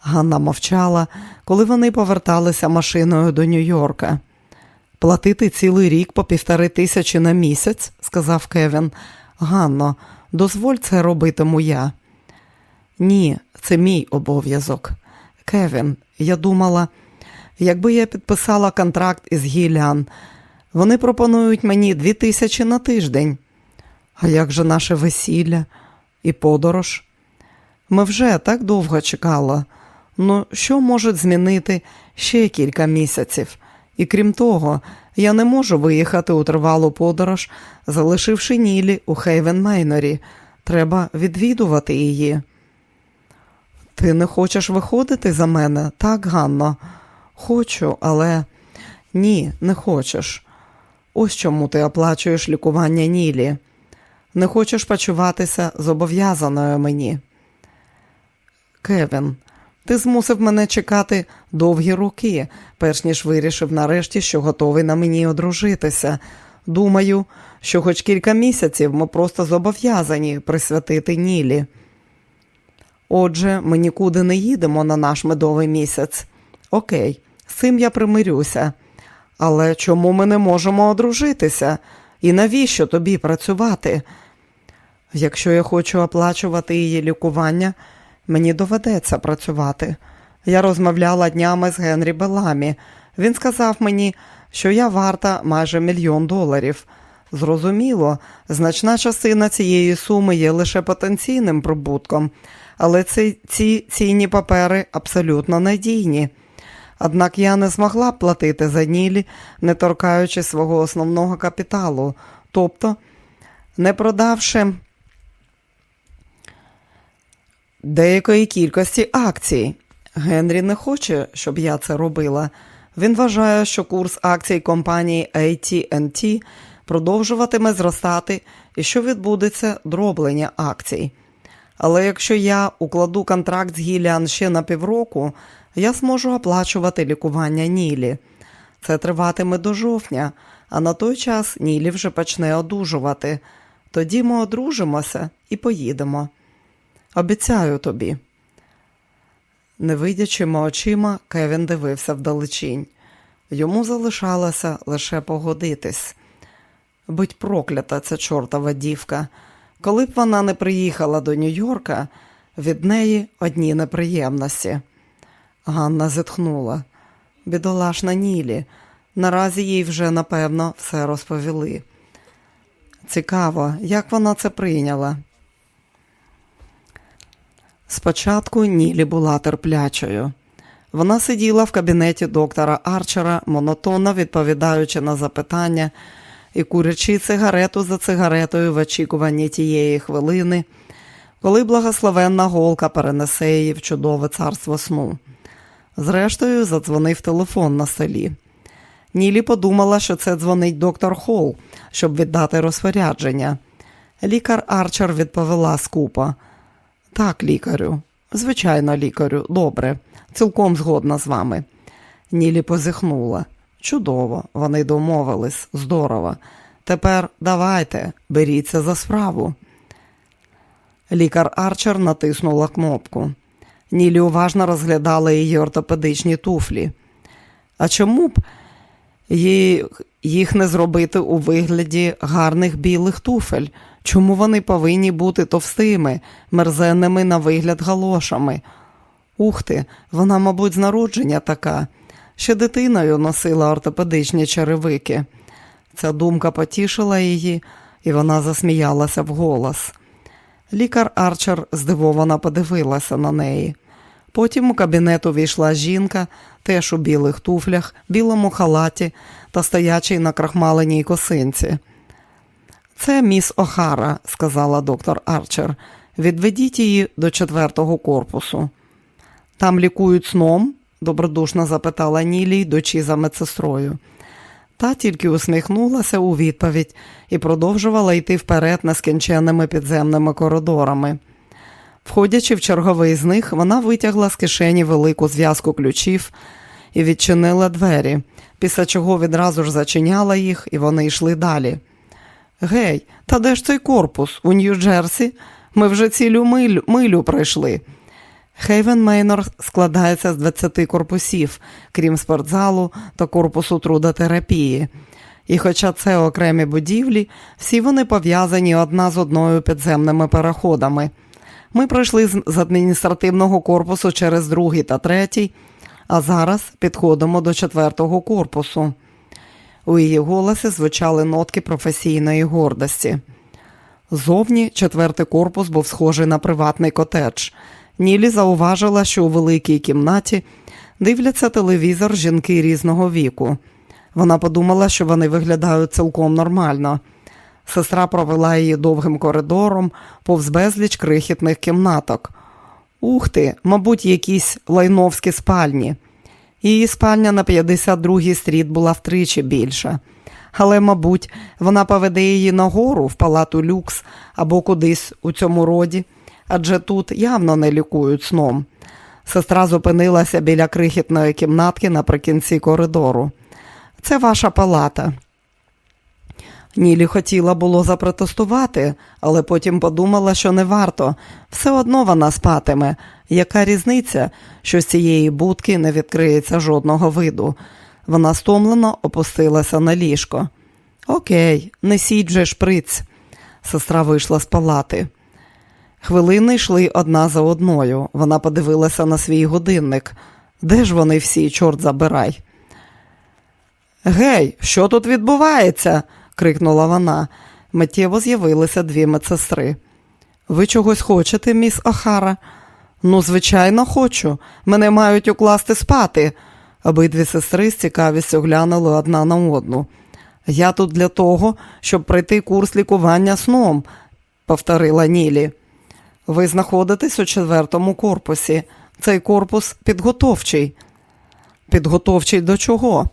Ганна мовчала, коли вони поверталися машиною до Нью-Йорка. Платити цілий рік по півтори тисячі на місяць, сказав Кевін. Ганно, дозволь це робитиму я. Ні, це мій обов'язок. Кевін, я думала, якби я підписала контракт із Гіллян, вони пропонують мені дві тисячі на тиждень. А як же наше весілля і подорож? Ми вже так довго чекали. Ну, що можуть змінити ще кілька місяців? І крім того, я не можу виїхати у тривалу подорож, залишивши Нілі у Хейвен Майнорі. Треба відвідувати її. Ти не хочеш виходити за мене, так, Ганно? Хочу, але ні, не хочеш. Ось чому ти оплачуєш лікування Нілі. Не хочеш почуватися зобов'язаною мені. Кевін, ти змусив мене чекати довгі роки, перш ніж вирішив нарешті, що готовий на мені одружитися. Думаю, що хоч кілька місяців ми просто зобов'язані присвятити Нілі. Отже, ми нікуди не їдемо на наш медовий місяць. Окей, з цим я примирюся. Але чому ми не можемо одружитися? І навіщо тобі працювати? Якщо я хочу оплачувати її лікування, мені доведеться працювати. Я розмовляла днями з Генрі Беламі. Він сказав мені, що я варта майже мільйон доларів. Зрозуміло, значна частина цієї суми є лише потенційним прибутком, але ці, ці цінні папери абсолютно надійні. Однак я не змогла платити за Нілі, не торкаючи свого основного капіталу, тобто, не продавши деякої кількості акцій. Генрі не хоче, щоб я це робила. Він вважає, що курс акцій компанії AT&T продовжуватиме зростати і що відбудеться дроблення акцій. Але якщо я укладу контракт з Гіліан ще на півроку, я зможу оплачувати лікування Нілі. Це триватиме до жовтня, а на той час Нілі вже почне одужувати. Тоді ми одружимося і поїдемо. Обіцяю тобі. Невидячими очима, Кевін дивився вдалечінь. Йому залишалося лише погодитись. Будь проклята ця чортова дівка. Коли б вона не приїхала до Нью-Йорка, від неї одні неприємності. Ганна зітхнула. Бідолашна Нілі. Наразі їй вже, напевно, все розповіли. Цікаво, як вона це прийняла. Спочатку Нілі була терплячою. Вона сиділа в кабінеті доктора Арчера, монотонно відповідаючи на запитання і курячи цигарету за цигаретою в очікуванні тієї хвилини, коли благословенна голка перенесе її в чудове царство сну. Зрештою, задзвонив телефон на столі. Нілі подумала, що це дзвонить доктор Холл, щоб віддати розпорядження. Лікар Арчер відповіла скупо. Так, лікарю, звичайно, лікарю, добре, цілком згодна з вами. Нілі позіхнула. Чудово, вони домовились, здорово. Тепер давайте, беріться за справу. Лікар Арчер натиснула кнопку. Нілі уважно розглядала її ортопедичні туфлі. А чому б їх не зробити у вигляді гарних білих туфель? Чому вони повинні бути товстими, мерзенними на вигляд галошами? Ух ти, вона, мабуть, з народження така. Ще дитиною носила ортопедичні черевики. Ця думка потішила її, і вона засміялася вголос. Лікар Арчер здивовано подивилася на неї. Потім у кабінет увійшла жінка, теж у білих туфлях, білому халаті та стоячій на крахмаленій косинці. Це міс Охара, сказала доктор Арчер. Відведіть її до четвертого корпусу. Там лікують сном? Добродушно запитала Нілі, йдучи за медсестрою. Та тільки усміхнулася у відповідь і продовжувала йти вперед нескінченними підземними коридорами. Входячи в черговий з них, вона витягла з кишені велику зв'язку ключів і відчинила двері, після чого відразу ж зачиняла їх, і вони йшли далі. Гей, та де ж цей корпус? У Нью-Джерсі? Ми вже цілю милю, милю пройшли. Хейвен Мейнор складається з 20 корпусів, крім спортзалу та корпусу трудотерапії. І хоча це окремі будівлі, всі вони пов'язані одна з одною підземними переходами. Ми пройшли з адміністративного корпусу через другий та третій, а зараз підходимо до четвертого корпусу. У її голосі звучали нотки професійної гордості. Зовні четвертий корпус був схожий на приватний котедж. Нілі зауважила, що у великій кімнаті дивляться телевізор жінки різного віку. Вона подумала, що вони виглядають цілком нормально. Сестра провела її довгим коридором, повз безліч крихітних кімнаток. Ух ти, мабуть, якісь лайновські спальні. Її спальня на 52-й стріт була втричі більша, але, мабуть, вона поведе її нагору в палату люкс або кудись у цьому роді, адже тут явно не лікують сном. Сестра зупинилася біля крихітної кімнатки наприкінці коридору. Це ваша палата. Нілі хотіла було запротестувати, але потім подумала, що не варто. Все одно вона спатиме. Яка різниця, що з цієї будки не відкриється жодного виду? Вона стомлено опустилася на ліжко. Окей, несіть же шприць. Сестра вийшла з палати. Хвилини йшли одна за одною. Вона подивилася на свій годинник. Де ж вони всі, чорт забирай? Гей, що тут відбувається? крикнула вона. Миттєво з'явилися дві медсестри. Ви чогось хочете, міс Охара? Ну, звичайно, хочу. Мене мають укласти спати. Обидві сестри з цікавістю глянули одна на одну. Я тут для того, щоб пройти курс лікування сном, повторила Нілі. Ви знаходитесь у четвертому корпусі. Цей корпус підготовчий. Підготовчий до чого?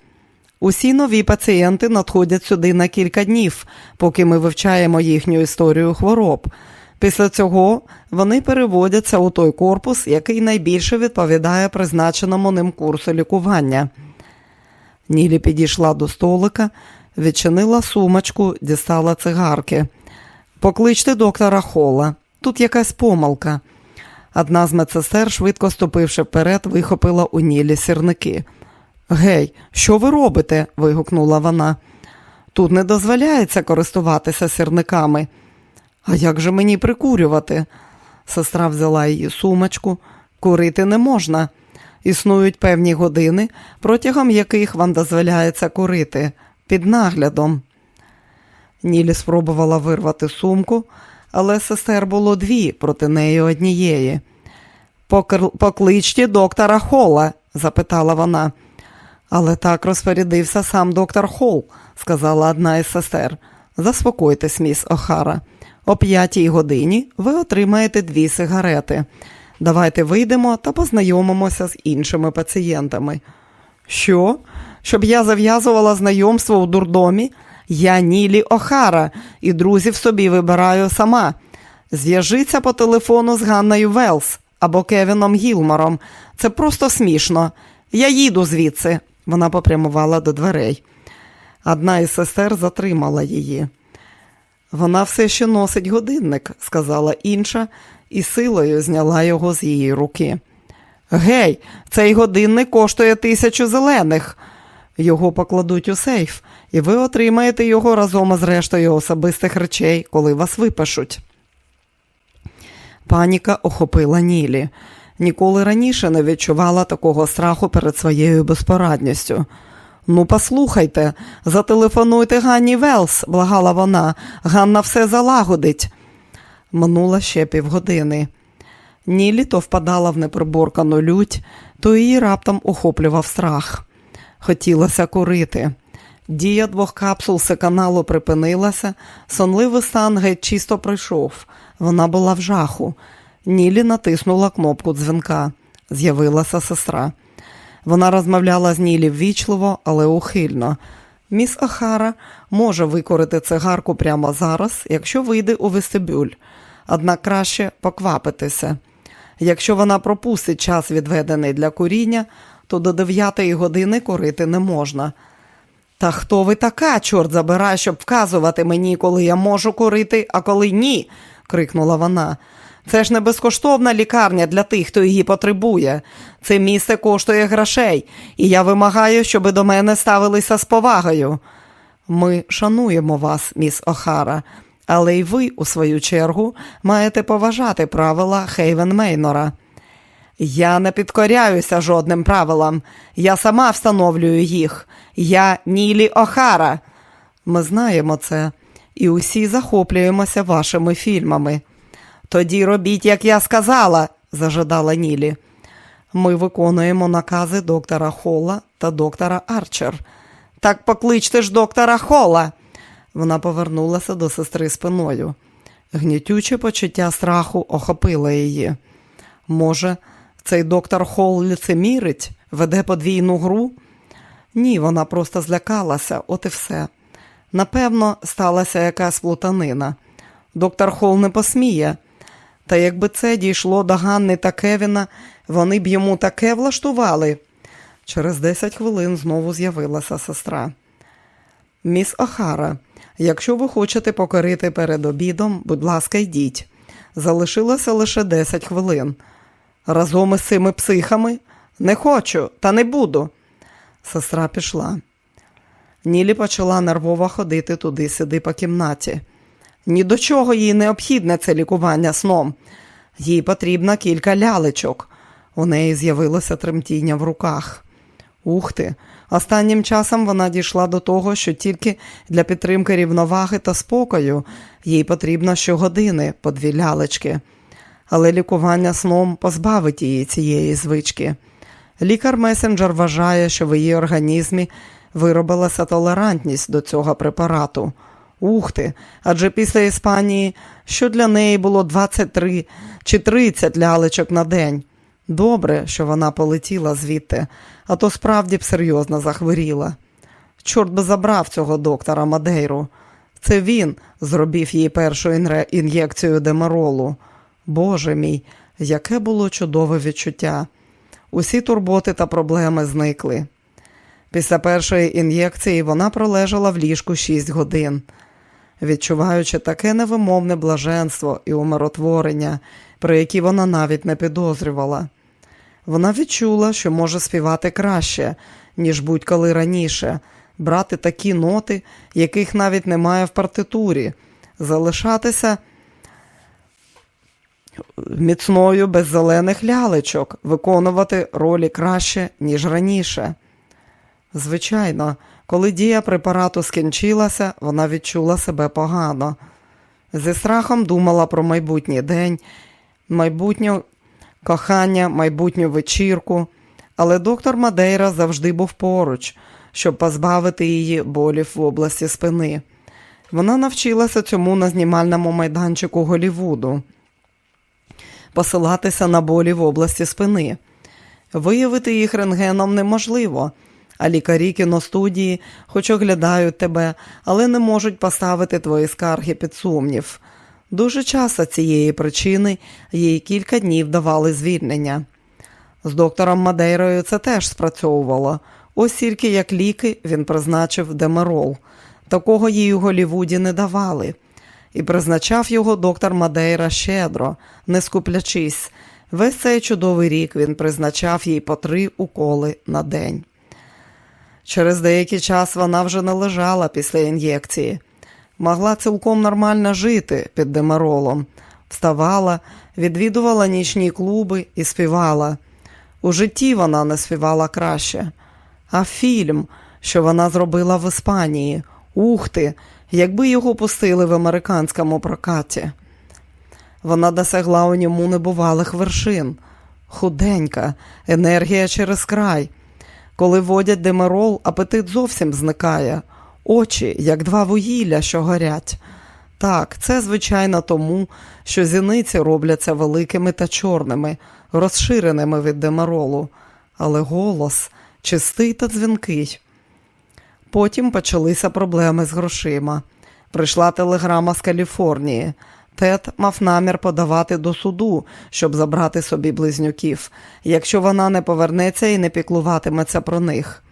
Усі нові пацієнти надходять сюди на кілька днів, поки ми вивчаємо їхню історію хвороб. Після цього вони переводяться у той корпус, який найбільше відповідає призначеному ним курсу лікування. Нілі підійшла до столика, відчинила сумочку, дістала цигарки. Покличте доктора Хола. Тут якась помилка. Одна з медсестер, швидко ступивши вперед, вихопила у Нілі сірники. Гей, що ви робите? вигукнула вона. Тут не дозволяється користуватися сірниками. А як же мені прикурювати? Сестра взяла її сумочку. Курити не можна. Існують певні години, протягом яких вам дозволяється курити під наглядом. Нілі спробувала вирвати сумку, але сестер було дві проти неї однієї. Покличте доктора Холла, запитала вона. Але так розпорядився сам доктор Холл, сказала одна із сестер. Заспокойтесь, міс Охара. О п'ятій годині ви отримаєте дві сигарети. Давайте вийдемо та познайомимося з іншими пацієнтами. Що? Щоб я зав'язувала знайомство у дурдомі? Я Нілі Охара і друзів собі вибираю сама. Зв'яжіться по телефону з Ганною Велс або Кевіном Гілмором. Це просто смішно. Я їду звідси. Вона попрямувала до дверей. Одна із сестер затримала її. Вона все ще носить годинник, сказала інша, і силою зняла його з її руки. Гей, цей годинник коштує тисячу зелених. Його покладуть у сейф, і ви отримаєте його разом із рештою особистих речей, коли вас випишуть. Паніка охопила Нілі. Ніколи раніше не відчувала такого страху перед своєю безпорадністю. Ну, послухайте, зателефонуйте Ганні Велс, благала вона. Ганна все залагодить. Минула ще півгодини. Нілі то впадала в неприборкану лють, то її раптом охоплював страх. Хотілося курити. Дія двох капсул секаналу припинилася, сонливий стан геть чисто пройшов. Вона була в жаху. Нілі натиснула кнопку дзвінка. З'явилася сестра. Вона розмовляла з Нілі ввічливо, але ухильно. Міс Ахара може викорити цигарку прямо зараз, якщо вийде у вестибюль, однак краще поквапитися. Якщо вона пропустить час, відведений для куріння, то до дев'ятої години курити не можна. Та хто ви така, чорт забирай, щоб вказувати мені, коли я можу курити, а коли ні? крикнула вона. Це ж не безкоштовна лікарня для тих, хто її потребує. Це місце коштує грошей, і я вимагаю, щоб до мене ставилися з повагою. Ми шануємо вас, міс Охара, але й ви, у свою чергу, маєте поважати правила Хейвен Мейнора. Я не підкоряюся жодним правилам. Я сама встановлюю їх. Я Нілі Охара. Ми знаємо це і усі захоплюємося вашими фільмами. Тоді робіть, як я сказала, зажадала Нілі. Ми виконуємо накази доктора Холла та доктора Арчер. Так покличте ж доктора Холла. Вона повернулася до сестри спиною. Гнітюче почуття страху охопило її. Може, цей доктор Холл ліцемірить, веде подвійну гру? Ні, вона просто злякалася, от і все. Напевно, сталася якась плутанина. Доктор Холл не посміє. Та якби це дійшло до Ганни та Кевіна, вони б йому таке влаштували. Через 10 хвилин знову з'явилася сестра. Міс Охара, якщо ви хочете покорити перед обідом, будь ласка, йдіть. Залишилося лише 10 хвилин. Разом із цими психами не хочу, та не буду. Сестра пішла. Нілі почала нервово ходити туди-сюди по кімнаті. Ні до чого їй необхідне це лікування сном. Їй потрібно кілька лялечок. У неї з'явилося тремтіння в руках. Ух ти! Останнім часом вона дійшла до того, що тільки для підтримки рівноваги та спокою їй потрібно щогодини по дві лялечки. Але лікування сном позбавить її цієї звички. Лікар месенджер вважає, що в її організмі виробилася толерантність до цього препарату. Ух ти! Адже після Іспанії, що для неї було 23 чи 30 лялечок на день. Добре, що вона полетіла звідти, а то справді б серйозно захворіла. Чорт би забрав цього доктора Мадейру. Це він зробив їй першу ін'єкцію демаролу. Боже мій, яке було чудове відчуття. Усі турботи та проблеми зникли. Після першої ін'єкції вона пролежала в ліжку 6 годин, відчуваючи таке невимовне блаженство і умиротворення, про які вона навіть не підозрювала. Вона відчула, що може співати краще, ніж будь-коли раніше, брати такі ноти, яких навіть немає в партитурі, залишатися міцною без зелених лялечок, виконувати ролі краще, ніж раніше. Звичайно, коли дія препарату скінчилася, вона відчула себе погано. Зі страхом думала про майбутній день, майбутнє кохання, майбутню вечірку, але доктор Мадейра завжди був поруч, щоб позбавити її болів в області спини. Вона навчилася цьому на знімальному майданчику Голівуду посилатися на болі в області спини. Виявити їх рентгеном неможливо, а лікарі кіностудії хоч оглядають тебе, але не можуть поставити твої скарги під сумнів. Дуже часто цієї причини їй кілька днів давали звільнення. З доктором Мадейрою це теж спрацьовувало. Ось тільки як ліки він призначив демерол. Такого їй у Голівуді не давали і призначав його доктор Мадейра щедро, не скуплячись. Весь цей чудовий рік він призначав їй по три уколи на день. Через деякий час вона вже не лежала після ін'єкції, могла цілком нормально жити під демаролом, вставала, відвідувала нічні клуби і співала. У житті вона не співала краще. А фільм, що вона зробила в Іспанії, ух ти, якби його пустили в американському прокаті. Вона досягла у ньому небувалих вершин, худенька, енергія через край. Коли водять демерол, апетит зовсім зникає, очі, як два вугілля, що горять. Так, це, звичайно, тому, що зіниці робляться великими та чорними, розширеними від демеролу, але голос чистий та дзвінкий. Потім почалися проблеми з грошима. Прийшла телеграма з Каліфорнії. Тед мав намір подавати до суду, щоб забрати собі близнюків, якщо вона не повернеться і не піклуватиметься про них.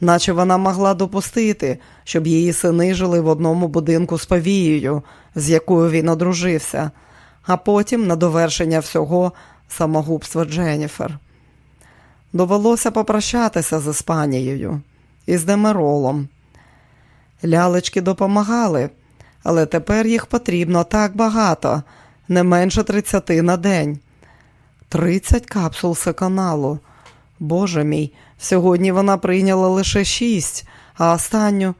Наче вона могла допустити, щоб її сини жили в одному будинку з повією, з якою він одружився, а потім, на довершення всього, самогубство Дженніфер. Довелося попрощатися з Іспанією із демеролом. Лялечки допомагали, але тепер їх потрібно так багато, не менше 30 на день. 30 капсул секаналу. Боже мій, сьогодні вона прийняла лише 6, а останню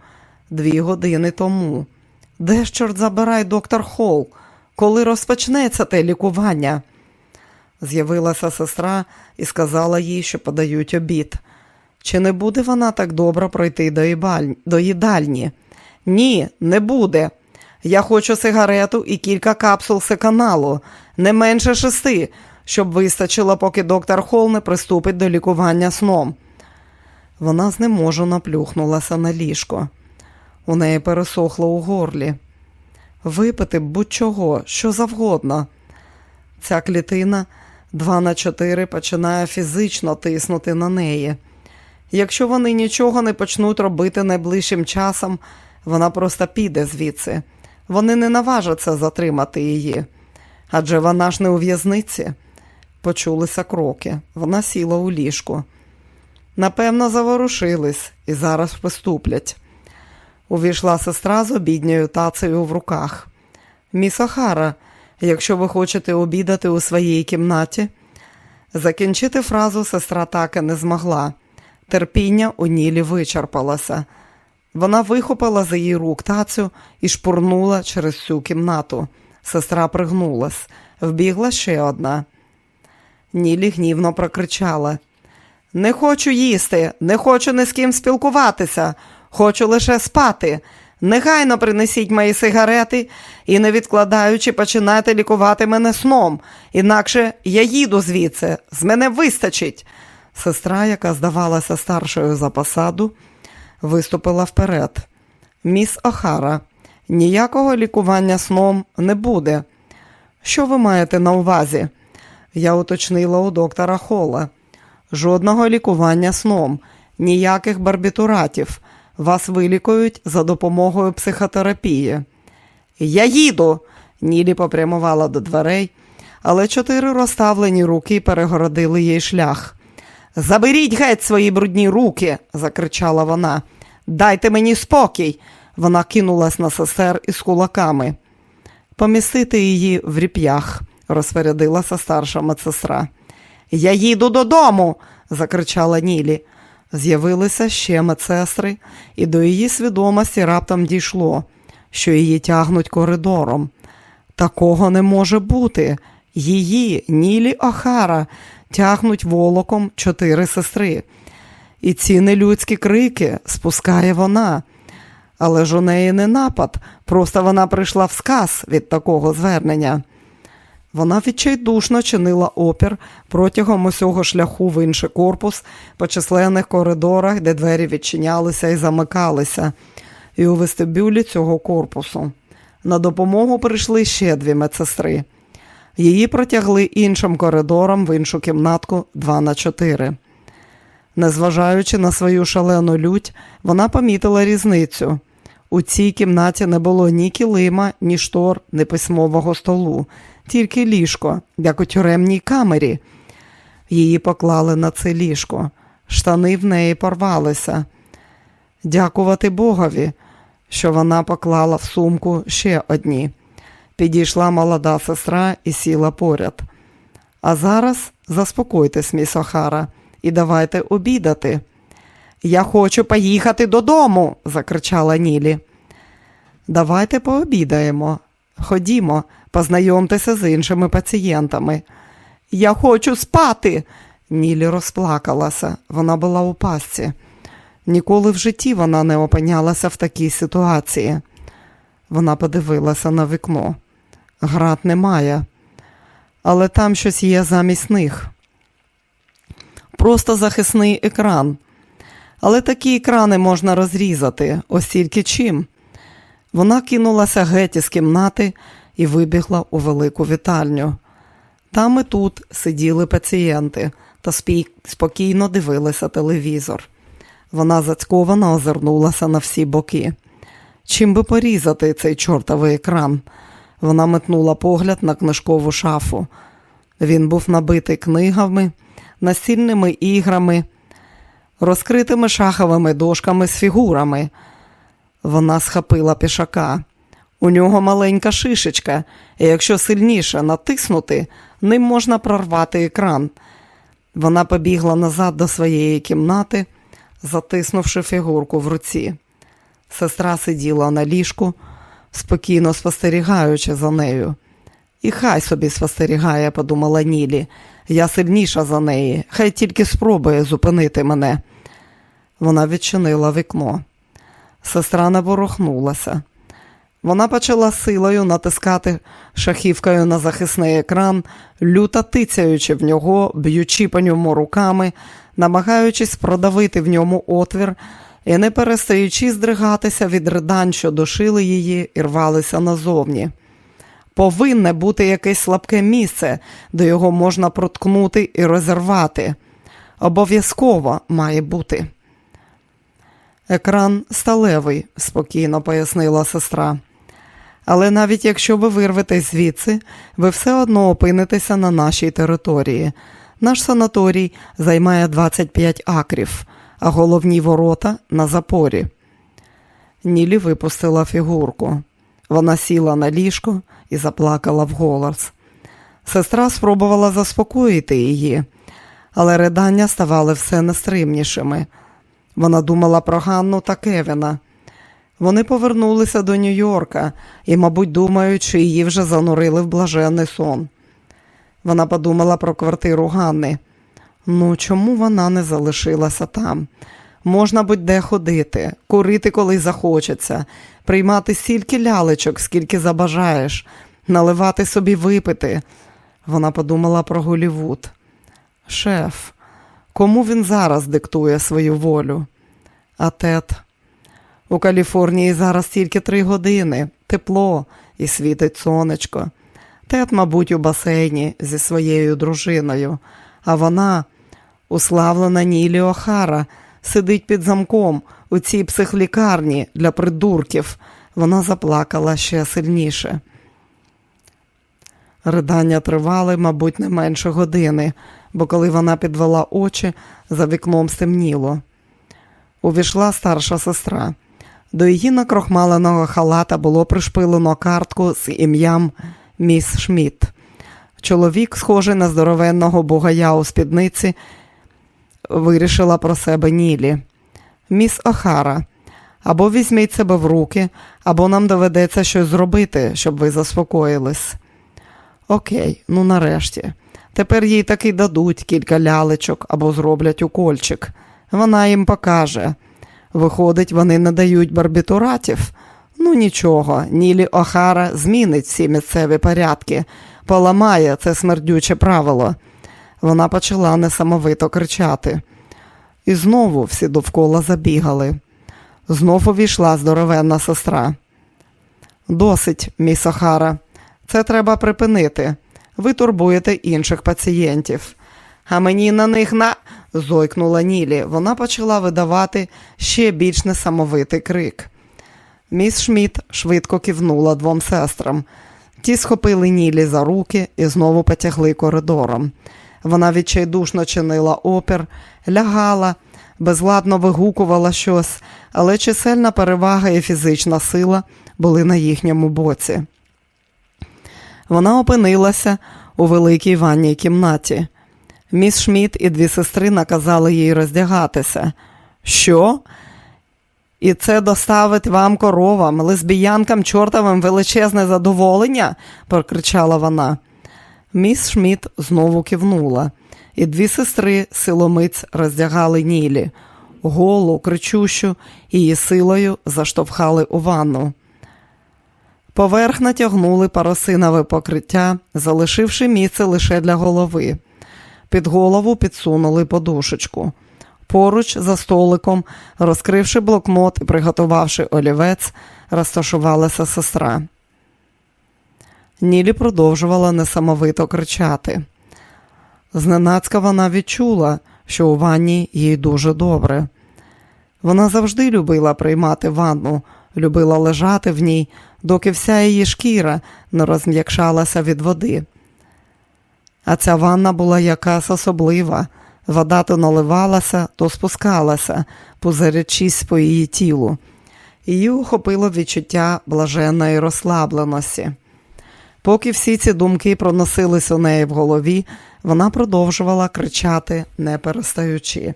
дві години тому. Де ж, чорт забирай, доктор Холл, коли розпочнеться те лікування? З'явилася сестра і сказала їй, що подають обід. Чи не буде вона так добре пройти до, їбаль... до їдальні? Ні, не буде. Я хочу сигарету і кілька капсул секаналу, не менше шести, щоб вистачило, поки доктор Холл не приступить до лікування сном. Вона знеможено плюхнулася на ліжко. У неї пересохло у горлі. Випити будь-чого, що завгодно. Ця клітина 2 на 4 починає фізично тиснути на неї. Якщо вони нічого не почнуть робити найближчим часом, вона просто піде звідси. Вони не наважаться затримати її. Адже вона ж не у в'язниці. Почулися кроки. Вона сіла у ліжку. Напевно, заворушились і зараз виступлять. Увійшла сестра з обідньою тацею в руках. Міс Охара, якщо ви хочете обідати у своїй кімнаті, закінчити фразу сестра так і не змогла. Терпіння у Нілі вичерпалося. Вона вихопила за її рук тацю і шпурнула через всю кімнату. Сестра пригнулась. Вбігла ще одна. Нілі гнівно прокричала: Не хочу їсти, не хочу ні з ким спілкуватися, хочу лише спати. Негайно принесіть мої сигарети і, не відкладаючи, починайте лікувати мене сном, інакше я їду звідси, з мене вистачить. Сестра, яка здавалася старшою за посаду, виступила вперед. Міс Охара, ніякого лікування сном не буде. Що ви маєте на увазі? Я уточнила у доктора Хола. Жодного лікування сном, ніяких барбітуратів. Вас вилікують за допомогою психотерапії. Я їду. Нілі попрямувала до дверей, але чотири розставлені руки перегородили їй шлях. Заберіть геть свої брудні руки, закричала вона. Дайте мені спокій. Вона кинулась на сестер із кулаками. Помістити її в ріп'ях, розпорядилася старша медсестра. Я їду додому, закричала Нілі. З'явилися ще медсестри, і до її свідомості раптом дійшло, що її тягнуть коридором. Такого не може бути. Її, Нілі Охара, тягнуть волоком чотири сестри. І ці нелюдські крики спускає вона. Але ж у неї не напад, просто вона прийшла в сказ від такого звернення. Вона відчайдушно чинила опір протягом усього шляху в інший корпус по численних коридорах, де двері відчинялися і замикалися, і у вестибюлі цього корпусу. На допомогу прийшли ще дві медсестри. Її протягли іншим коридором в іншу кімнатку 2 на 4. Незважаючи на свою шалену лють, вона помітила різницю. У цій кімнаті не було ні килима, ні штор, ні письмового столу, тільки ліжко, як у тюремній камері. Її поклали на це ліжко. Штани в неї порвалися. Дякувати Богові, що вона поклала в сумку ще одні. Підійшла молода сестра і сіла поряд. А зараз заспокойтесь, міс Охара, і давайте обідати. Я хочу поїхати додому, закричала Нілі. Давайте пообідаємо. Ходімо, познайомтеся з іншими пацієнтами. Я хочу спати. Нілі розплакалася, вона була у пастці. Ніколи в житті вона не опинялася в такій ситуації. Вона подивилася на вікно. Град немає, але там щось є замість них. Просто захисний екран. Але такі екрани можна розрізати, ось тільки чим. Вона кинулася геть із кімнати і вибігла у велику вітальню. Там і тут сиділи пацієнти та спокійно дивилися телевізор. Вона зацьковано озирнулася на всі боки. Чим би порізати цей чортовий екран? Вона метнула погляд на книжкову шафу. Він був набитий книгами, настільними іграми, розкритими шаховими дошками з фігурами. Вона схопила пішака. У нього маленька шишечка, і якщо сильніше натиснути, ним можна прорвати екран. Вона побігла назад до своєї кімнати, затиснувши фігурку в руці. Сестра сиділа на ліжку, спокійно спостерігаючи за нею. І хай собі спостерігає, подумала Нілі. Я сильніша за неї, хай тільки спробує зупинити мене. Вона відчинила вікно. Сестра не ворухнулася. Вона почала силою натискати шахівкою на захисний екран, люто тицяючи в нього, б'ючи по ньому руками, намагаючись продавити в ньому отвір і, не перестаючи здригатися від ридань, що душили її і рвалися назовні. Повинне бути якесь слабке місце, де його можна проткнути і розірвати. Обов'язково має бути. Екран сталевий, спокійно пояснила сестра. Але навіть якщо ви вирветесь звідси, ви все одно опинитеся на нашій території. Наш санаторій займає 25 акрів, а головні ворота на запорі. Нілі випустила фігурку. Вона сіла на ліжко і заплакала вголос. Сестра спробувала заспокоїти її, але ридання ставали все нестримнішими. Вона думала про Ганну та Кевіна. Вони повернулися до Нью-Йорка і, мабуть, думають, що її вже занурили в блаженний сон. Вона подумала про квартиру Ганни. Ну, чому вона не залишилася там? Можна будь-де ходити, курити, коли захочеться, приймати стільки лялечок, скільки забажаєш, наливати собі випити. Вона подумала про Голівуд. Шеф, кому він зараз диктує свою волю? А тет, у Каліфорнії зараз тільки три години, тепло і світить сонечко. Тет, мабуть, у басейні зі своєю дружиною, а вона, уславлена Нілі Охара, сидить під замком у цій психлікарні для придурків. Вона заплакала ще сильніше. Ридання тривали, мабуть, не менше години, бо коли вона підвела очі, за вікном стемніло. Увійшла старша сестра. До її накрохмаленого халата було пришпилено картку з ім'ям міс Шмідт. Чоловік, схожий на здоровенного бугая у спідниці, вирішила про себе Нілі. Міс Охара, або візьміть себе в руки, або нам доведеться щось зробити, щоб ви заспокоїлись. Окей, ну нарешті. Тепер їй таки дадуть кілька лялечок або зроблять укольчик. Вона їм покаже. Виходить, вони не дають барбітуратів. Ну нічого, Нілі Охара змінить всі місцеві порядки, поламає це смердюче правило. Вона почала несамовито кричати. І знову всі довкола забігали. Знову війшла здоровенна сестра. Досить, міс Охара, це треба припинити. Ви турбуєте інших пацієнтів. А мені на них на. зойкнула Нілі. Вона почала видавати ще більш несамовитий крик. Міс Шмідт швидко кивнула двом сестрам. Ті схопили Нілі за руки і знову потягли коридором. Вона відчайдушно чинила опір, лягала, безладно вигукувала щось, але чисельна перевага і фізична сила були на їхньому боці. Вона опинилася у великій ванній кімнаті. Міс Шмідт і дві сестри наказали їй роздягатися. Що? І це доставить вам коровам, лесбіянкам, чортовим величезне задоволення? прокричала вона. Міс Шмідт знову кивнула, і дві сестри силомиць роздягали Нілі. Голу, кричущу, її силою заштовхали у ванну. Поверх натягнули паросинове покриття, залишивши місце лише для голови. Під голову підсунули подушечку. Поруч за столиком, розкривши блокнот і приготувавши олівець, розташувалася сестра. Нілі продовжувала несамовито кричати. Зненацька вона відчула, що у ванні їй дуже добре. Вона завжди любила приймати ванну, любила лежати в ній, доки вся її шкіра не розм'якшалася від води. А ця ванна була якась особлива. Вода то наливалася, то спускалася, позирячись по її тілу. Її охопило відчуття блаженної розслабленості. Поки всі ці думки проносились у неї в голові, вона продовжувала кричати, не перестаючи.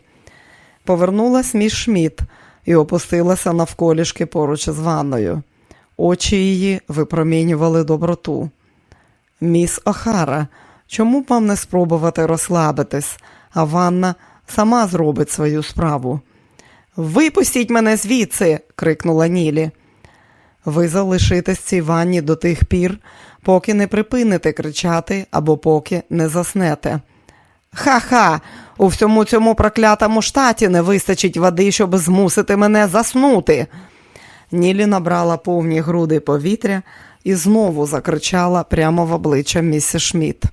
Повернулась між Шміт і опустилася навколішки поруч із ванною. Очі її випромінювали доброту. Міс Охара, чому б вам не спробувати розслабитись, а ванна сама зробить свою справу? Випустіть мене звідси, крикнула Нілі. Ви залишитесь в цій ванні до тих пір, поки не припините кричати або поки не заснете. Ха-ха, у всьому цьому проклятому штаті не вистачить води, щоб змусити мене заснути. Нілі набрала повні груди повітря і знову закричала прямо в обличчя місіс Шмідт.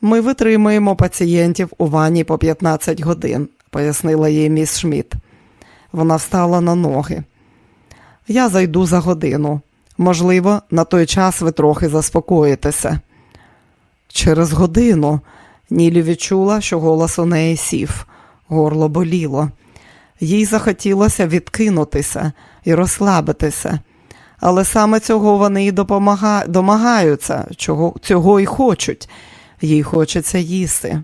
Ми витримуємо пацієнтів у ванні по 15 годин, пояснила їй міс Шмідт. Вона встала на ноги. Я зайду за годину. Можливо, на той час ви трохи заспокоїтеся. Через годину Нілі відчула, що голос у неї сів, горло боліло. Їй захотілося відкинутися і розслабитися, але саме цього вони і допомага... домагаються, чого... цього і хочуть. Їй хочеться їсти.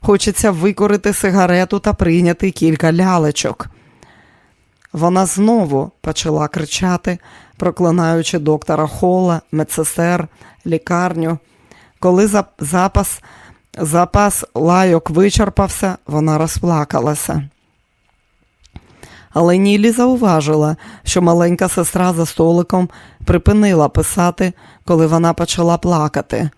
Хочеться викорити сигарету та прийняти кілька лялечок. Вона знову почала кричати, проклинаючи доктора Хола, медсестер, лікарню. Коли запас запас лайок вичерпався, вона розплакалася. Але Нілі зауважила, що маленька сестра за столиком припинила писати, коли вона почала плакати.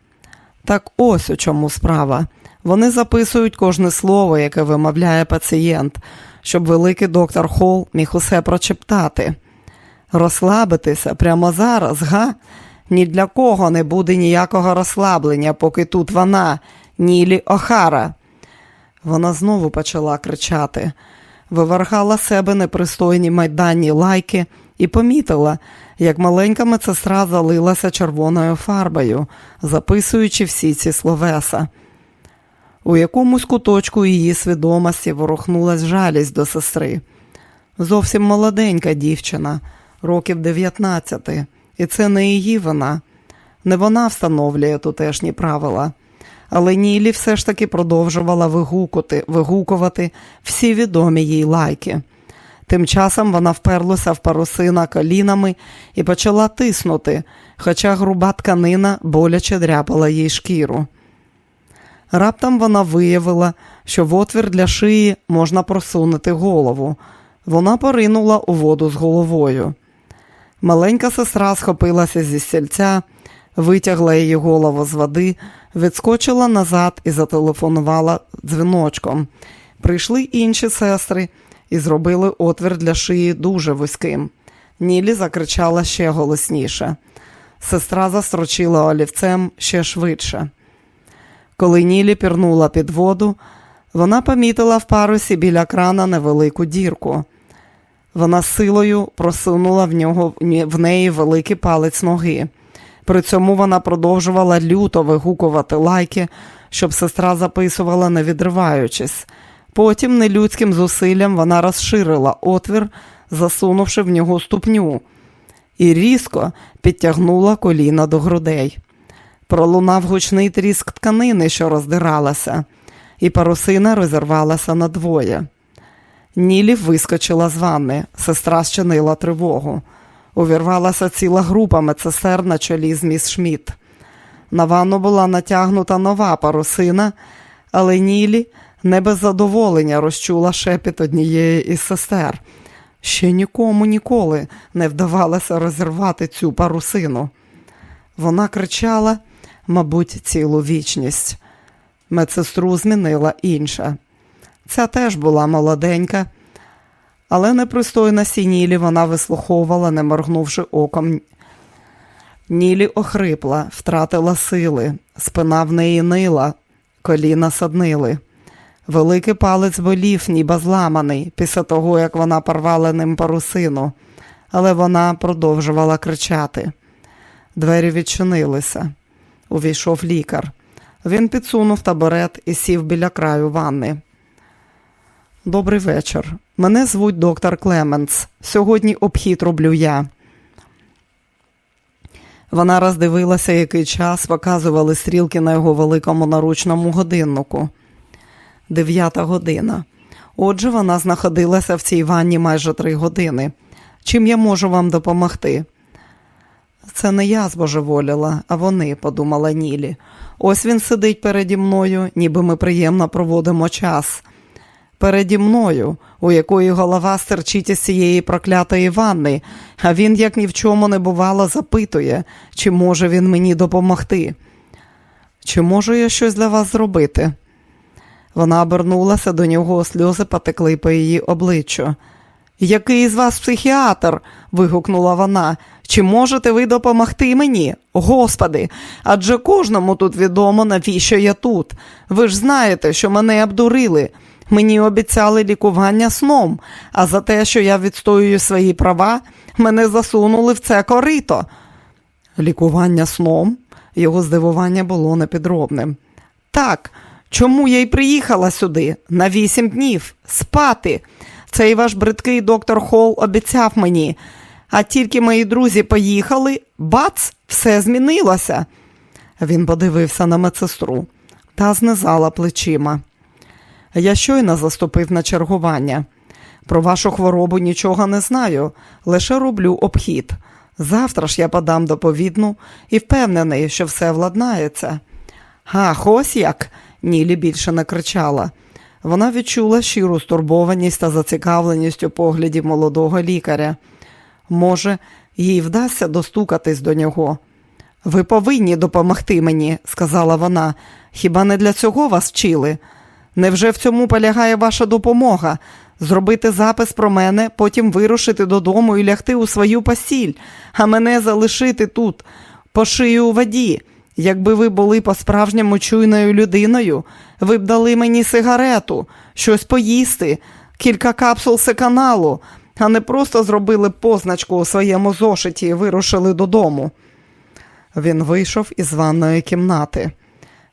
Так ось у чому справа. Вони записують кожне слово, яке вимовляє пацієнт, щоб великий доктор Холл міг усе прочептати. Розслабитися прямо зараз, га? Ні для кого не буде ніякого розслаблення, поки тут вона, Нілі Охара. Вона знову почала кричати, вивергала себе непристойні майданні лайки і помітила, як маленька медсестра залилася червоною фарбою, записуючи всі ці словеса. У якомусь куточку її свідомості ворухнулась жалість до сестри. Зовсім молоденька дівчина, років 19, і це не її вина. Не вона встановлює тутешні правила. Але Нілі все ж таки продовжувала вигукувати, вигукувати всі відомі їй лайки. Тим часом вона вперлася в парусина колінами і почала тиснути, хоча груба тканина боляче дряпала їй шкіру. Раптом вона виявила, що в отвір для шиї можна просунути голову. Вона поринула у воду з головою. Маленька сестра схопилася зі стільця, витягла її голову з води, відскочила назад і зателефонувала дзвіночком. Прийшли інші сестри і зробили отвір для шиї дуже вузьким. Нілі закричала ще голосніше. Сестра застрочила олівцем ще швидше. Коли Нілі пірнула під воду, вона помітила в парусі біля крана невелику дірку. Вона силою просунула в нього в неї великий палець ноги. При цьому вона продовжувала люто вигукувати лайки, щоб сестра записувала, не відриваючись. Потім нелюдським зусиллям вона розширила отвір, засунувши в нього ступню, і різко підтягнула коліна до грудей. Пролунав гучний тріск тканини, що роздиралася, і парусина розірвалася надвоє. Нілі вискочила з ванни, сестра щинила тривогу. Увірвалася ціла група медсестер на чолі з міс Шмідт. На ванну була натягнута нова парусина, але Нілі не без задоволення розчула шепіт однієї із сестер. Ще нікому ніколи не вдавалося розірвати цю парусину. Вона кричала, мабуть, цілу вічність. Медсестру змінила інша. Ця теж була молоденька, але непристойно сінілі вона вислуховувала, не моргнувши оком. Нілі охрипла, втратила сили, спина в неї нила, коліна саднили. Великий палець болів, ніби зламаний, після того, як вона порвала ним парусину, але вона продовжувала кричати. Двері відчинилися. Увійшов лікар. Він підсунув табурет і сів біля краю ванни. Добрий вечір. Мене звуть доктор Клеменс. Сьогодні обхід роблю я. Вона роздивилася, який час показували стрілки на його великому наручному годиннику. Дев'ята година. Отже, вона знаходилася в цій ванні майже три години. Чим я можу вам допомогти? Це не я збожеволіла, а вони, подумала Нілі. Ось він сидить переді мною, ніби ми приємно проводимо час. Переді мною, у якої голова стерчить із цієї проклятої ванни, а він, як ні в чому не бувало, запитує, чи може він мені допомогти. Чи можу я щось для вас зробити? Вона обернулася до нього, сльози потекли по її обличчю. Який з вас психіатр? вигукнула вона. Чи можете ви допомогти мені? Господи, адже кожному тут відомо, навіщо я тут. Ви ж знаєте, що мене обдурили. Мені обіцяли лікування сном, а за те, що я відстоюю свої права, мене засунули в це корито. Лікування сном? Його здивування було непідробним. Так, чому я й приїхала сюди на вісім днів спати? Цей ваш бридкий доктор Холл обіцяв мені, а тільки мої друзі поїхали, бац, все змінилося. Він подивився на медсестру та знизала плечима. Я щойно заступив на чергування. Про вашу хворобу нічого не знаю, лише роблю обхід. Завтра ж я подам доповідну і впевнений, що все владнається. Ах, ось як. Нілі більше не кричала. Вона відчула щиру стурбованість та зацікавленість у погляді молодого лікаря. Може, їй вдасться достукатись до нього. Ви повинні допомогти мені, сказала вона. Хіба не для цього вас вчили? Невже в цьому полягає ваша допомога? Зробити запис про мене, потім вирушити додому і лягти у свою постіль, а мене залишити тут, по шию у воді. Якби ви були по-справжньому чуйною людиною, ви б дали мені сигарету, щось поїсти, кілька капсул секаналу, а не просто зробили позначку у своєму зошиті і вирушили додому. Він вийшов із ванної кімнати.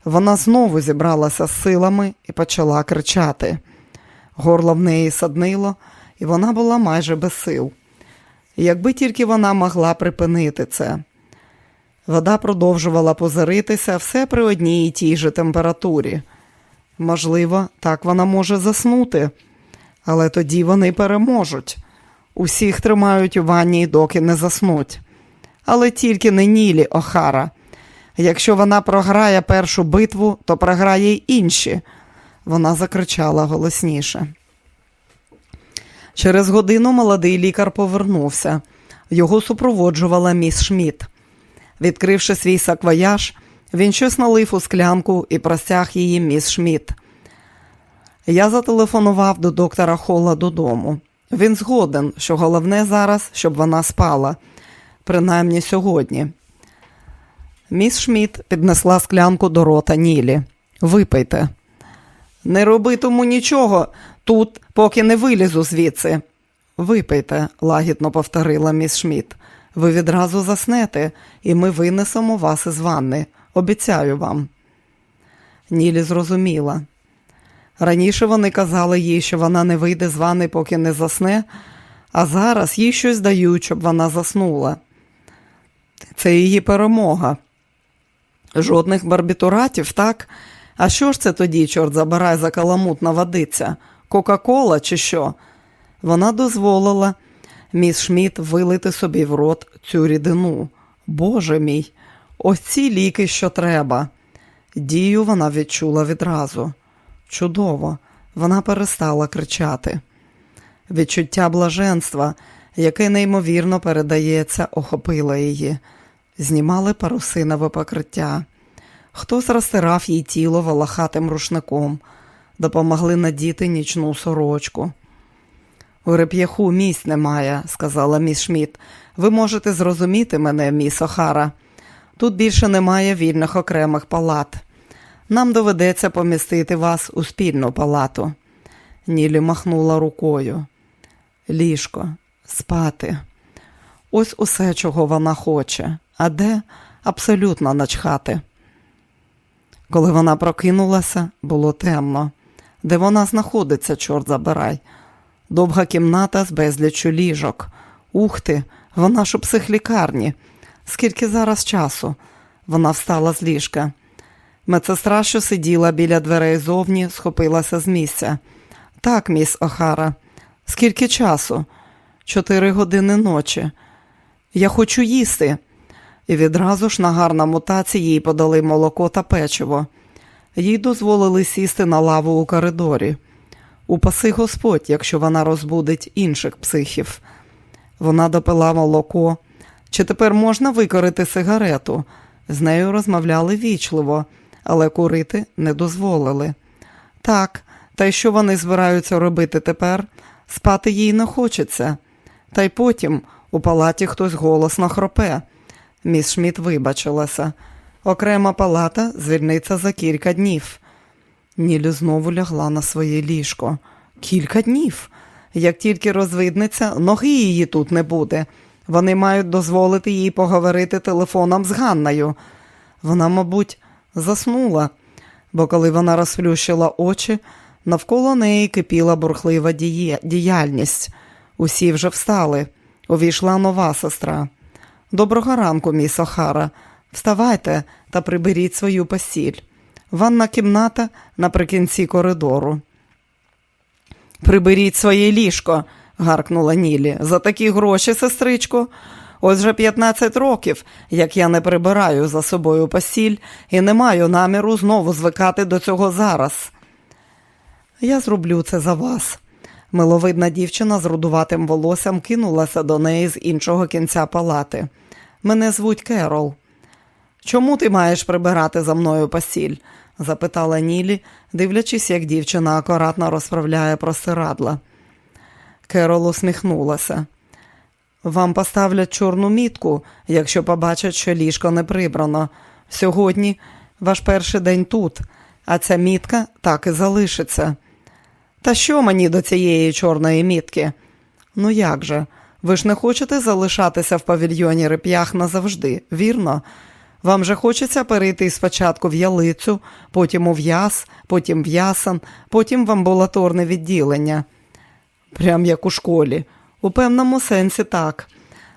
Вона знову зібралася з силами і почала кричати. Горло в неї саднило, і вона була майже без сил. Якби тільки вона могла припинити це. Вода продовжувала позаритися все при одній і тій же температурі. Можливо, так вона може заснути, але тоді вони переможуть. Усіх тримають у ванні, доки не заснуть. Але тільки не Нілі О'Хара. Якщо вона програє першу битву, то програє й інші. Вона закричала голосніше. Через годину молодий лікар повернувся. Його супроводжувала міс Шмідт. Відкривши свій саквояж, він щось налив у склянку і простяг її міс Шмідт. Я зателефонував до доктора Холла додому. Він згоден, що головне зараз, щоб вона спала, принаймні сьогодні. Міс Шмідт піднесла склянку до рота Нілі. Випийте. Не роби тому нічого тут, поки не вилізу звідси. Випийте, лагідно повторила міс Шмідт. Ви відразу заснете, і ми винесемо вас із ванни. Обіцяю вам. Нілі зрозуміла. Раніше вони казали їй, що вона не вийде з ванни, поки не засне, а зараз їй щось дають, щоб вона заснула. Це її перемога. Жодних барбітуратів, так? А що ж це тоді, чорт забирай за каламутна водиця? Кока-кола чи що? Вона дозволила міс Шміт вилити собі в рот цю рідину. Боже мій, ось ці ліки, що треба. Дію вона відчула відразу. Чудово, вона перестала кричати. Відчуття блаженства, яке неймовірно передається, охопило її. Знімали парусинове покриття. Хтось розтирав їй тіло волохатим рушником, допомогли надіти нічну сорочку. У реп'яху місць немає, сказала міс Шмідт. Ви можете зрозуміти мене, міс Охара. Тут більше немає вільних окремих палат. Нам доведеться помістити вас у спільну палату. Нілі махнула рукою. Ліжко, спати. Ось усе, чого вона хоче, а де абсолютно начхати. Коли вона прокинулася, було темно. Де вона знаходиться, чорт забирай. Довга кімната з безліччю ліжок. Ух ти, вона ж у психлікарні. Скільки зараз часу? Вона встала з ліжка. Медсестра, що сиділа біля дверей зовні, схопилася з місця. Так, міс Охара, скільки часу? Чотири години ночі. Я хочу їсти. І відразу ж на гарному таці їй подали молоко та печиво. Їй дозволили сісти на лаву у коридорі. Упаси Господь, якщо вона розбудить інших психів. Вона допила молоко. Чи тепер можна викорити сигарету? З нею розмовляли вічливо, але курити не дозволили. Так, та й що вони збираються робити тепер? Спати їй не хочеться. Та й потім у палаті хтось голосно хропе. Міс Шміт вибачилася. Окрема палата звільниться за кілька днів. Нілі знову лягла на своє ліжко. Кілька днів. Як тільки розвиднеться, ноги її тут не буде. Вони мають дозволити їй поговорити телефоном з Ганною. Вона, мабуть, заснула, бо коли вона розплющила очі, навколо неї кипіла бурхлива діяльність. Усі вже встали. Увійшла нова сестра. Доброго ранку, міс Охара. Вставайте та приберіть свою постіль. Ванна кімната наприкінці коридору. Приберіть своє ліжко, гаркнула Нілі. За такі гроші, сестричко. Ось вже 15 років, як я не прибираю за собою постіль і не маю наміру знову звикати до цього зараз. Я зроблю це за вас. Миловидна дівчина з рудуватим волоссям кинулася до неї з іншого кінця палати. Мене звуть Керол. Чому ти маєш прибирати за мною постіль? запитала Нілі, дивлячись, як дівчина акуратно розправляє простирадла. Керол усміхнулася. Вам поставлять чорну мітку, якщо побачать, що ліжко не прибрано. Сьогодні ваш перший день тут, а ця мітка так і залишиться. Та що мені до цієї чорної мітки? Ну як же? Ви ж не хочете залишатися в павільйоні реп'ях назавжди, вірно? Вам же хочеться перейти спочатку в ялицю, потім у в'яз, потім в ясан, потім в амбулаторне відділення. Прям як у школі. У певному сенсі так.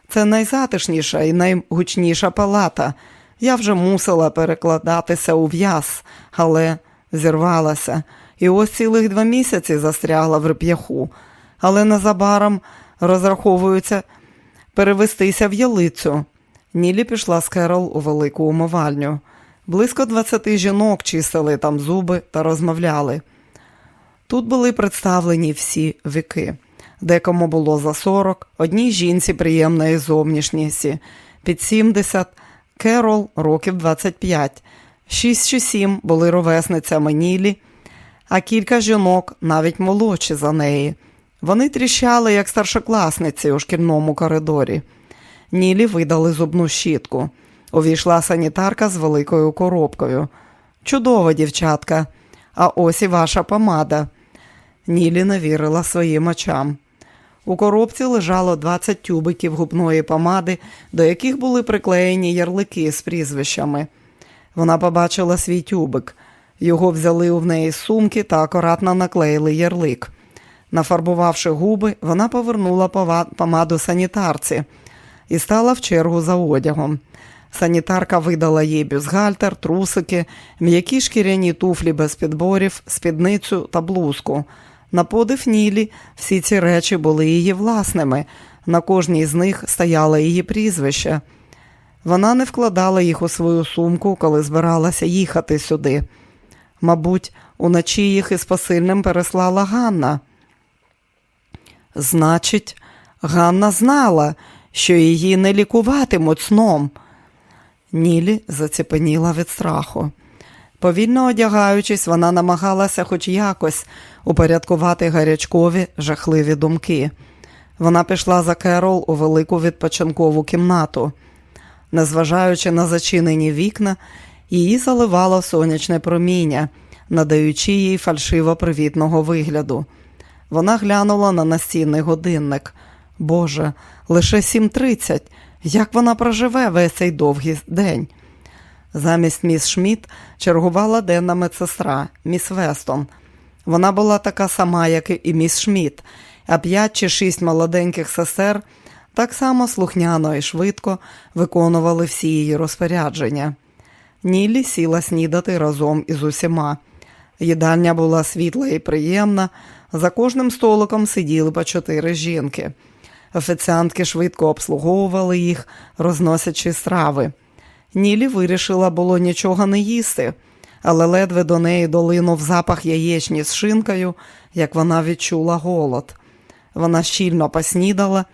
Це найзатишніша і найгучніша палата. Я вже мусила перекладатися у в'яз, але зірвалася. І ось цілих два місяці застрягла в реп'яху, але незабаром розраховуються перевестися в ялицю. Нілі пішла з Керол у велику умивальню. Близько двадцяти жінок чистили там зуби та розмовляли. Тут були представлені всі віки. Декому було за сорок, одній жінці приємної зовнішністі, під сімдесят, Керол років двадцять п'ять, шість чи сім були ровесницями Нілі, а кілька жінок навіть молодші за неї. Вони тріщали, як старшокласниці у шкільному коридорі. Нілі видали зубну щітку. Увійшла санітарка з великою коробкою. Чудова дівчатка, а ось і ваша помада. Нілі не вірила своїм очам. У коробці лежало 20 тюбиків губної помади, до яких були приклеєні ярлики з прізвищами. Вона побачила свій тюбик. Його взяли в неї з сумки та акуратно наклеїли ярлик. Нафарбувавши губи, вона повернула помаду санітарці і стала в чергу за одягом. Санітарка видала їй бюзгальтер, трусики, м'які шкіряні туфлі без підборів, спідницю та блузку. На подив Нілі всі ці речі були її власними, на кожній з них стояло її прізвище. Вона не вкладала їх у свою сумку, коли збиралася їхати сюди. Мабуть, уночі їх із посильним переслала Ганна. Значить, Ганна знала, що її не лікуватимуть сном. Нілі заціпеніла від страху. Повільно одягаючись, вона намагалася хоч якось упорядкувати гарячкові жахливі думки. Вона пішла за Керол у велику відпочинкову кімнату. Незважаючи на зачинені вікна, її заливало сонячне проміння, надаючи їй фальшиво привітного вигляду. Вона глянула на настінний годинник. Боже, лише 7.30. Як вона проживе весь цей довгий день? Замість міс Шміт чергувала денна медсестра, міс Вестон. Вона була така сама, як і міс Шміт, а п'ять чи шість молоденьких сестер так само слухняно і швидко виконували всі її розпорядження. Ніллі сіла снідати разом із усіма. Їдальня була світла і приємна, за кожним столиком сиділи по чотири жінки. Офіціантки швидко обслуговували їх, розносячи страви. Нілі вирішила було нічого не їсти, але ледве до неї долинув запах яєчні з шинкою, як вона відчула голод. Вона щільно поснідала,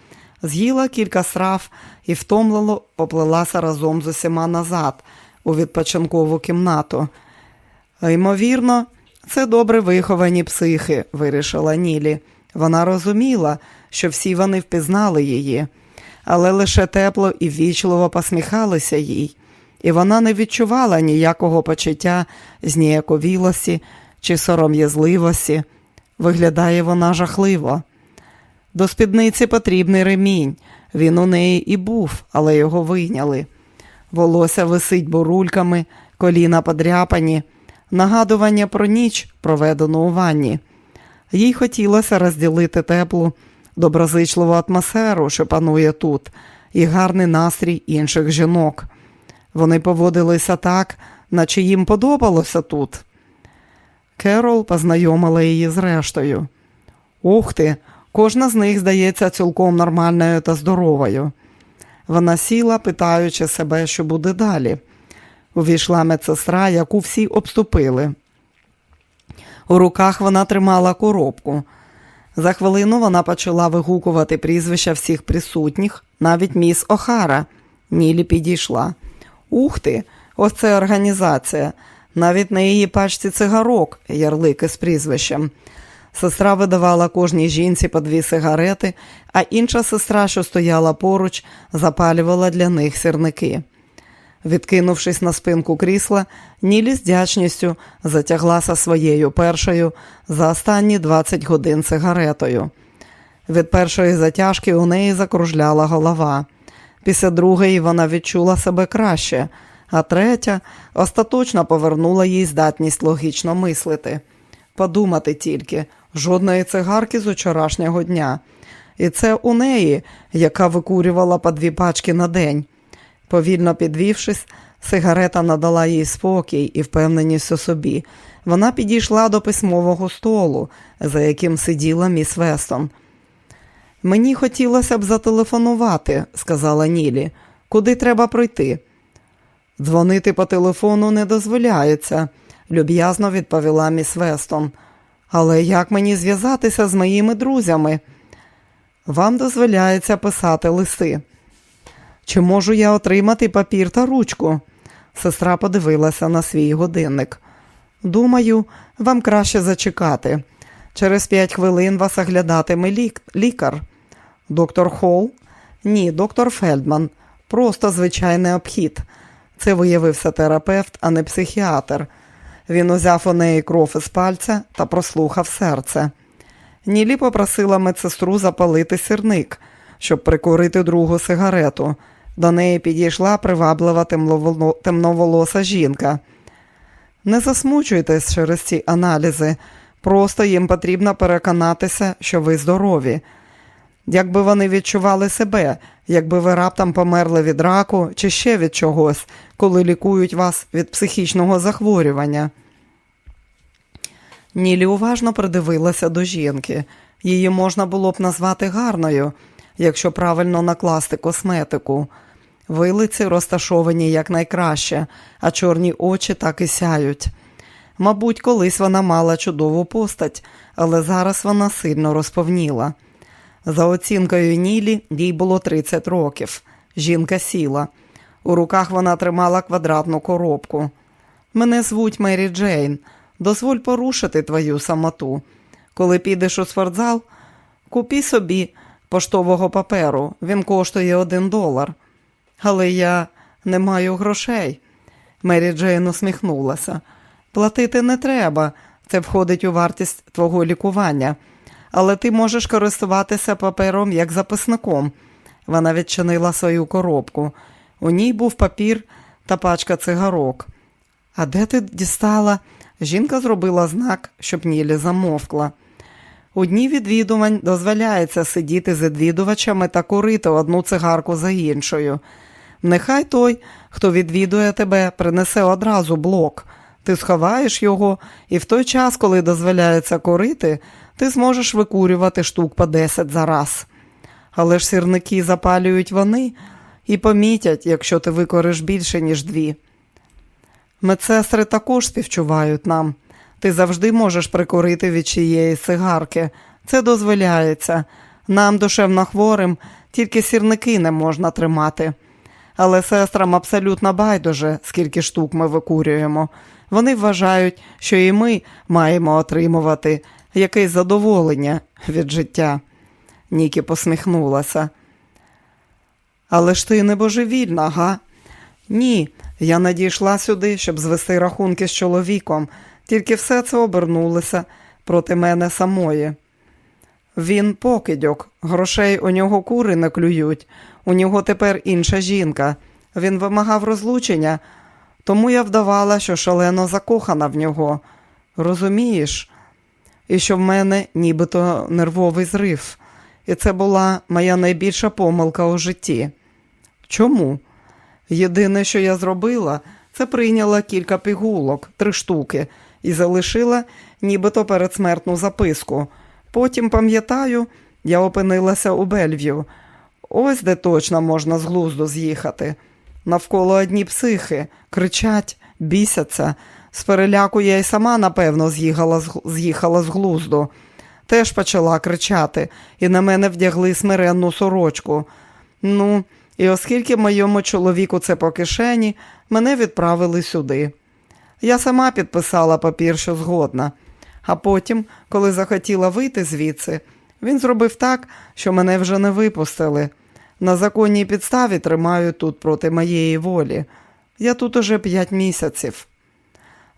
з'їла кілька страв і втомлено поплилася разом з усіма назад у відпочинкову кімнату. Ймовірно, Це добре виховані психи, вирішила Нілі. Вона розуміла, що всі вони впізнали її, але лише тепло і ввічливо посміхалися їй, і вона не відчувала ніякого почуття зніяковілості чи сором'язливості. Виглядає вона жахливо. До спідниці потрібний ремінь. Він у неї і був, але його вийняли. Волосся висить бурульками, коліна подряпані, нагадування про ніч, проведену у ванні. Їй хотілося розділити теплу, доброзичливу атмосферу, що панує тут, і гарний настрій інших жінок. Вони поводилися так, наче їм подобалося тут. Керол познайомила її з рештою. Ух ти, кожна з них здається цілком нормальною та здоровою. Вона сіла, питаючи себе, що буде далі. Увійшла медсестра, яку всі обступили. У руках вона тримала коробку. За хвилину вона почала вигукувати прізвища всіх присутніх, навіть міс Охара. Нілі підійшла. Ух ти, ось це організація. Навіть на її пачці цигарок, ярлики з прізвищем. Сестра видавала кожній жінці по дві сигарети, а інша сестра, що стояла поруч, запалювала для них сірники. Відкинувшись на спинку крісла, Нілі з дячністю затяглася своєю першою за останні 20 годин сигаретою. Від першої затяжки у неї закружляла голова. Після другої вона відчула себе краще, а третя остаточно повернула їй здатність логічно мислити. Подумати тільки, жодної цигарки з вчорашнього дня. І це у неї, яка викурювала по дві пачки на день. Повільно підвівшись, сигарета надала їй спокій і впевненість у собі. Вона підійшла до письмового столу, за яким сиділа міс Вестон. Мені хотілося б зателефонувати, сказала Нілі. Куди треба пройти? Дзвонити по телефону не дозволяється, люб'язно відповіла міс Вестон. Але як мені зв'язатися з моїми друзями? Вам дозволяється писати листи. Чи можу я отримати папір та ручку? Сестра подивилася на свій годинник. Думаю, вам краще зачекати. Через п'ять хвилин вас оглядатиме лік... лікар. Доктор Холл? Ні, доктор Фельдман. Просто звичайний обхід. Це виявився терапевт, а не психіатр. Він узяв у неї кров із пальця та прослухав серце. Нілі попросила медсестру запалити сірник, щоб прикурити другу сигарету. До неї підійшла приваблива темноволоса жінка. Не засмучуйтесь через ці аналізи, просто їм потрібно переконатися, що ви здорові. Якби вони відчували себе, якби ви раптом померли від раку чи ще від чогось, коли лікують вас від психічного захворювання. Нілі уважно придивилася до жінки. Її можна було б назвати гарною, якщо правильно накласти косметику. Вилиці розташовані якнайкраще, а чорні очі так і сяють. Мабуть, колись вона мала чудову постать, але зараз вона сильно розповніла. За оцінкою Нілі, їй було 30 років. Жінка сіла. У руках вона тримала квадратну коробку. Мене звуть Мері Джейн. Дозволь порушити твою самоту. Коли підеш у спортзал, купі собі поштового паперу. Він коштує один долар. Але я не маю грошей. Мері Джейн усміхнулася. Платити не треба, це входить у вартість твого лікування, але ти можеш користуватися папером як записником. Вона відчинила свою коробку. У ній був папір та пачка цигарок. А де ти дістала? Жінка зробила знак, щоб Нілі замовкла. У дні відвідувань дозволяється сидіти з відвідувачами та курити одну цигарку за іншою. Нехай той, хто відвідує тебе, принесе одразу блок. Ти сховаєш його, і в той час, коли дозволяється курити, ти зможеш викурювати штук по 10 за раз. Але ж сірники запалюють вони і помітять, якщо ти викориш більше, ніж дві. Медсестри також співчувають нам. Ти завжди можеш прикурити від чиєї сигарки. Це дозволяється. Нам, душевно хворим, тільки сірники не можна тримати. Але сестрам абсолютно байдуже, скільки штук ми викурюємо. Вони вважають, що і ми маємо отримувати якесь задоволення від життя. Нікі посміхнулася. Але ж ти не божевільна, га? Ні, я надійшла сюди, щоб звести рахунки з чоловіком, тільки все це обернулося проти мене самої. Він покидьок, грошей у нього кури не клюють, у нього тепер інша жінка. Він вимагав розлучення, тому я вдавала, що шалено закохана в нього. Розумієш? І що в мене нібито нервовий зрив. І це була моя найбільша помилка у житті. Чому? Єдине, що я зробила, це прийняла кілька пігулок, три штуки, і залишила нібито передсмертну записку. Потім, пам'ятаю, я опинилася у Бельв'ю. Ось де точно можна з глузду з'їхати. Навколо одні психи, кричать, бісяться. З переляку я й сама, напевно, з'їхала, з'їхала з глузду. Теж почала кричати, і на мене вдягли смиренну сорочку. Ну, і оскільки моєму чоловіку це по кишені, мене відправили сюди. Я сама підписала папір, що згодна. А потім, коли захотіла вийти звідси, він зробив так, що мене вже не випустили. На законній підставі тримаю тут проти моєї волі. Я тут уже п'ять місяців.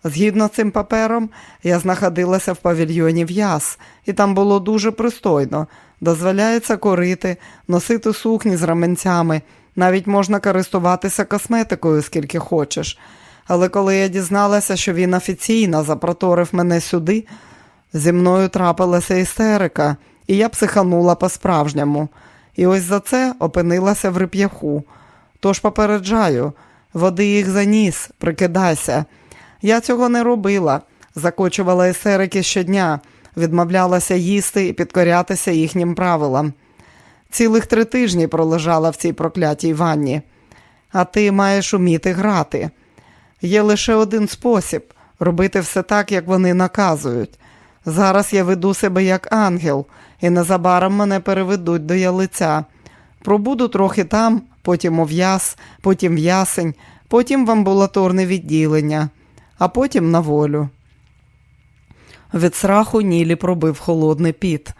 Згідно з цим папером, я знаходилася в павільйоні в'яз, і там було дуже пристойно. Дозволяється корити, носити сукні з раменцями, навіть можна користуватися косметикою, скільки хочеш. Але коли я дізналася, що він офіційно запроторив мене сюди, зі мною трапилася істерика, і я психанула по-справжньому. І ось за це опинилася в реп'яху. Тож попереджаю, води їх за ніс, прикидайся. Я цього не робила, закочувала істерики щодня, відмовлялася їсти і підкорятися їхнім правилам. Цілих три тижні пролежала в цій проклятій ванні. А ти маєш уміти грати. Є лише один спосіб робити все так, як вони наказують. Зараз я веду себе як ангел, і незабаром мене переведуть до ялиця. Пробуду трохи там, потім у потім в ясень, потім в амбулаторне відділення, а потім на волю. Від страху Нілі пробив холодний піт.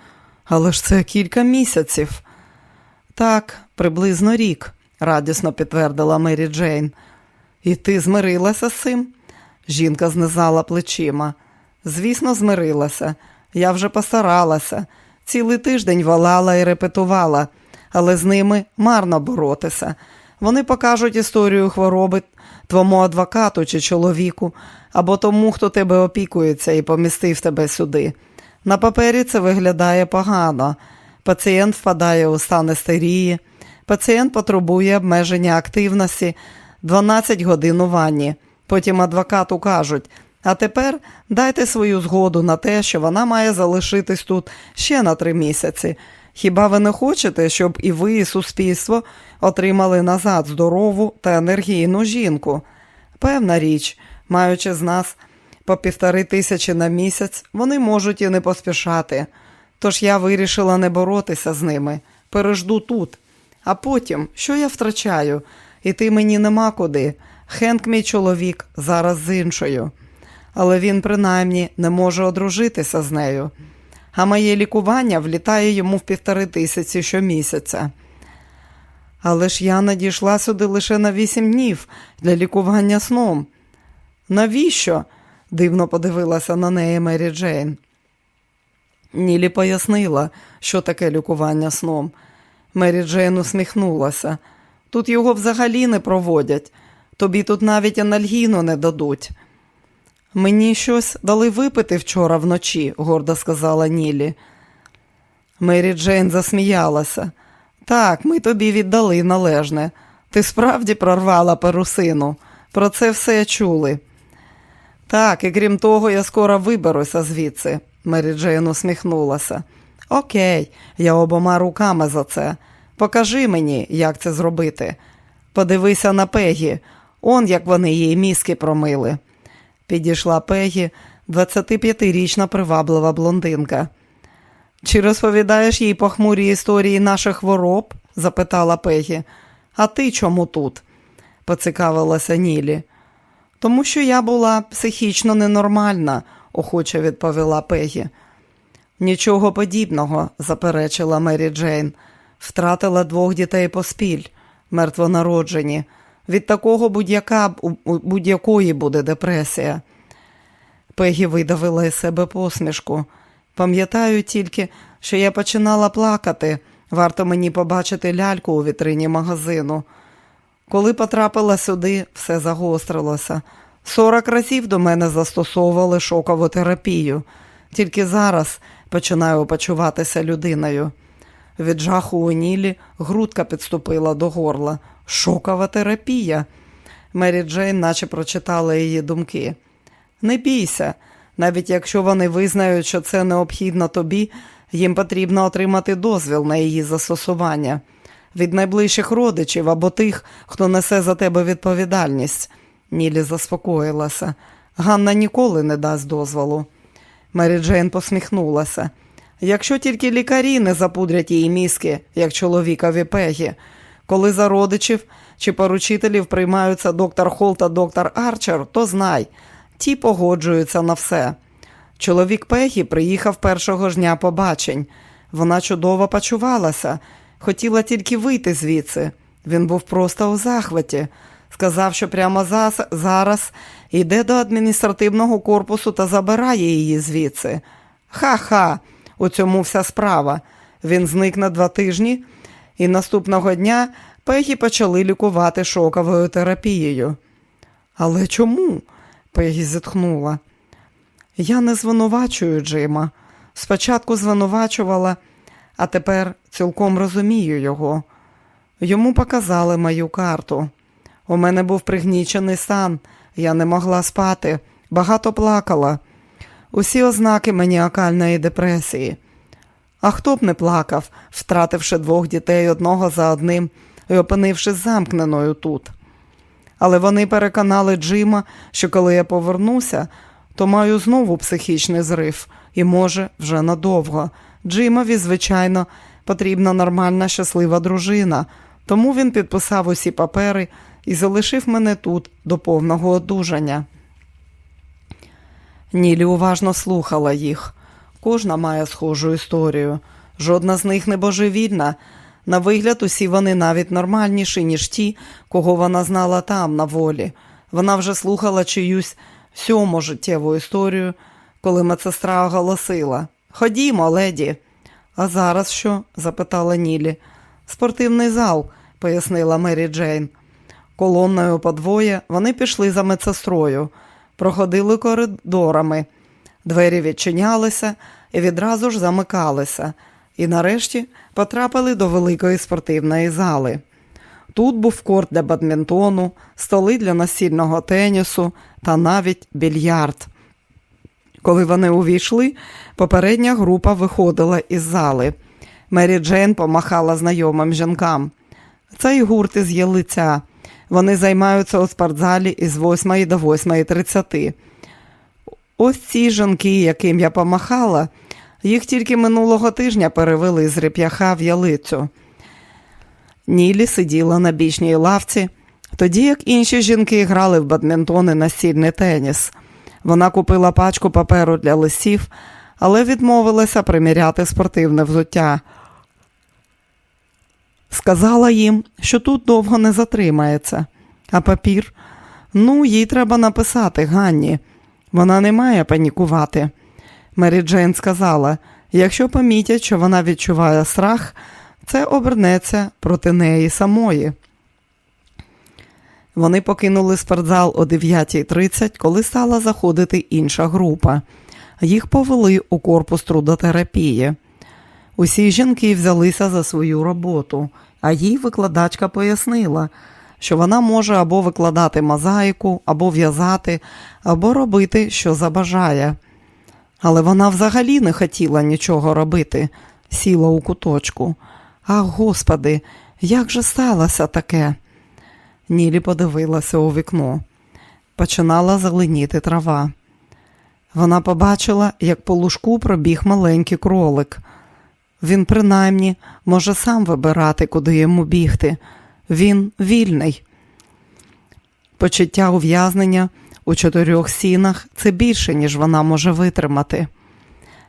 Але ж це кілька місяців. Так, приблизно рік, радісно підтвердила Мері Джейн. І ти змирилася з цим? Жінка знизала плечима. Звісно, змирилася. Я вже постаралася. Цілий тиждень валала і репетувала, але з ними марно боротися. Вони покажуть історію хвороби твому адвокату чи чоловіку, або тому, хто тебе опікується і помістив тебе сюди. На папері це виглядає погано. Пацієнт впадає у стан естерії, пацієнт потребує обмеження активності 12 годин у ванні. Потім адвокату кажуть, а тепер дайте свою згоду на те, що вона має залишитись тут ще на три місяці. Хіба ви не хочете, щоб і ви, і суспільство отримали назад здорову та енергійну жінку? Певна річ, маючи з нас по півтори тисячі на місяць, вони можуть і не поспішати. Тож я вирішила не боротися з ними, пережду тут. А потім, що я втрачаю? Іти мені нема куди. Хенк, мій чоловік, зараз з іншою. Але він, принаймні, не може одружитися з нею. А моє лікування влітає йому в півтори тисячі щомісяця. Але ж я надійшла сюди лише на вісім днів для лікування сном. Навіщо? дивно подивилася на неї Мері Джейн. Нілі пояснила, що таке лікування сном. Мері Джейн усміхнулася. Тут його взагалі не проводять, тобі тут навіть анальгіну не дадуть. Мені щось дали випити вчора вночі, гордо сказала Нілі. Мері Джейн засміялася. Так, ми тобі віддали належне. Ти справді прорвала перусину. Про це все чули. Так, і крім того, я скоро виберуся звідси, Мері Джейн усміхнулася. Окей, я обома руками за це. Покажи мені, як це зробити. Подивися на Пегі, он як вони їй мізки промили. Підійшла Пегі, 25-річна приваблива блондинка. Чи розповідаєш їй похмурі історії наших хвороб? запитала Пегі. А ти чому тут? поцікавилася Нілі. Тому що я була психічно ненормальна, охоче відповіла Пегі. Нічого подібного, заперечила Мері Джейн. Втратила двох дітей поспіль, мертвонароджені. Від такого будь-яка будь-якої буде депресія. Пегі видавила із себе посмішку. Пам'ятаю тільки, що я починала плакати. Варто мені побачити ляльку у вітрині магазину. Коли потрапила сюди, все загострилося. Сорок разів до мене застосовували шокову терапію. Тільки зараз починаю почуватися людиною. Від жаху у Нілі грудка підступила до горла. Шокова терапія. Мері Джейн наче прочитала її думки. Не бійся, навіть якщо вони визнають, що це необхідно тобі, їм потрібно отримати дозвіл на її застосування від найближчих родичів або тих, хто несе за тебе відповідальність. Нілі заспокоїлася. Ганна ніколи не дасть дозволу. Мері Джейн посміхнулася. Якщо тільки лікарі не запудрять її мізки, як чоловікові пегі, коли за родичів чи поручителів приймаються доктор Холл та доктор Арчер, то знай, ті погоджуються на все. Чоловік Пегі приїхав першого ж дня побачень. Вона чудово почувалася, хотіла тільки вийти звідси. Він був просто у захваті. Сказав, що прямо зараз йде до адміністративного корпусу та забирає її звідси. Ха-ха, у цьому вся справа. Він зник на два тижні, і наступного дня Пегі почали лікувати шоковою терапією. Але чому? Пегі зітхнула. Я не звинувачую Джима. Спочатку звинувачувала, а тепер цілком розумію його. Йому показали мою карту. У мене був пригнічений стан, я не могла спати, багато плакала. Усі ознаки маніакальної депресії. А хто б не плакав, втративши двох дітей одного за одним і опинившись замкненою тут. Але вони переконали Джима, що коли я повернуся, то маю знову психічний зрив і, може, вже надовго. Джимові, звичайно, потрібна нормальна щаслива дружина, тому він підписав усі папери і залишив мене тут до повного одужання. Нілі уважно слухала їх. Кожна має схожу історію. Жодна з них не божевільна. На вигляд, усі вони навіть нормальніші, ніж ті, кого вона знала там, на волі. Вона вже слухала чиюсь сьому життєву історію, коли медсестра оголосила Ходімо, леді. А зараз що? запитала Нілі. Спортивний зал, пояснила Мері Джейн. Колонною подвоє вони пішли за медсестрою, проходили коридорами. Двері відчинялися і відразу ж замикалися, і нарешті потрапили до великої спортивної зали. Тут був корт для бадмінтону, столи для настільного тенісу та навіть більярд. Коли вони увійшли, попередня група виходила із зали. Мері Джейн помахала знайомим жінкам. Цей гурт із Єлиця. Вони займаються у спортзалі із 8 до 8.30. Ось ці жінки, яким я помахала, їх тільки минулого тижня перевели з реп'яха в ялицю. Нілі сиділа на бічній лавці, тоді як інші жінки грали в бадмінтон і настільний теніс. Вона купила пачку паперу для лисів, але відмовилася приміряти спортивне взуття. Сказала їм, що тут довго не затримається, а папір ну, їй треба написати Ганні. Вона не має панікувати. Мері Джейн сказала, якщо помітять, що вона відчуває страх, це обернеться проти неї самої. Вони покинули спортзал о 9.30, коли стала заходити інша група. Їх повели у корпус трудотерапії. Усі жінки взялися за свою роботу, а їй викладачка пояснила, що вона може або викладати мозаїку, або в'язати, або робити, що забажає. Але вона взагалі не хотіла нічого робити, сіла у куточку. Ах, господи, як же сталося таке? Нілі подивилася у вікно. Починала зеленіти трава. Вона побачила, як по лужку пробіг маленький кролик. Він, принаймні, може сам вибирати, куди йому бігти. Він вільний. Почуття ув'язнення У чотирьох сінах це більше, ніж вона може витримати.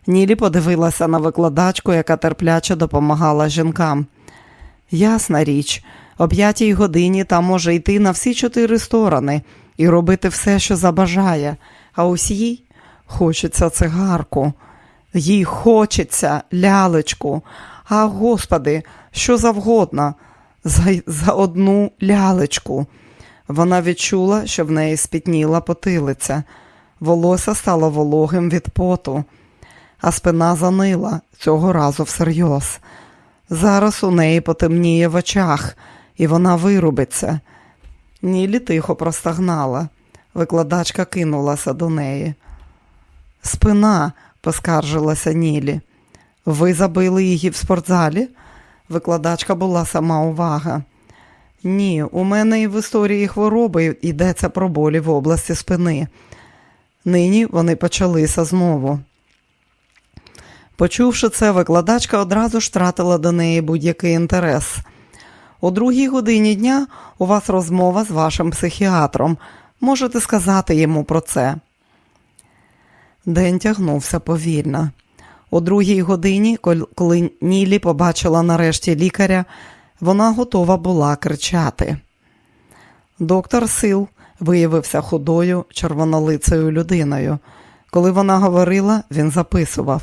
Нілі подивилася на викладачку, яка терпляче допомагала жінкам. Ясна річ, о п'ятій годині там може йти на всі чотири сторони і робити все, що забажає, а їй хочеться цигарку, їй хочеться лялечку, а господи, що завгодно, за, за одну лялечку. Вона відчула, що в неї спітніла потилиця, волосся стало вологим від поту, а спина занила цього разу всерйоз. Зараз у неї потемніє в очах, і вона вирубиться. Нілі тихо простагнала. Викладачка кинулася до неї. Спина, поскаржилася Нілі. Ви забили її в спортзалі? Викладачка була сама увага. Ні, у мене і в історії хвороби йдеться про болі в області спини. Нині вони почалися знову. Почувши це, викладачка одразу ж втратила до неї будь-який інтерес. У другій годині дня у вас розмова з вашим психіатром. Можете сказати йому про це. День тягнувся повільно. У другій годині, коли Нілі побачила нарешті лікаря, вона готова була кричати. Доктор Сил виявився худою, червонолицею людиною. Коли вона говорила, він записував.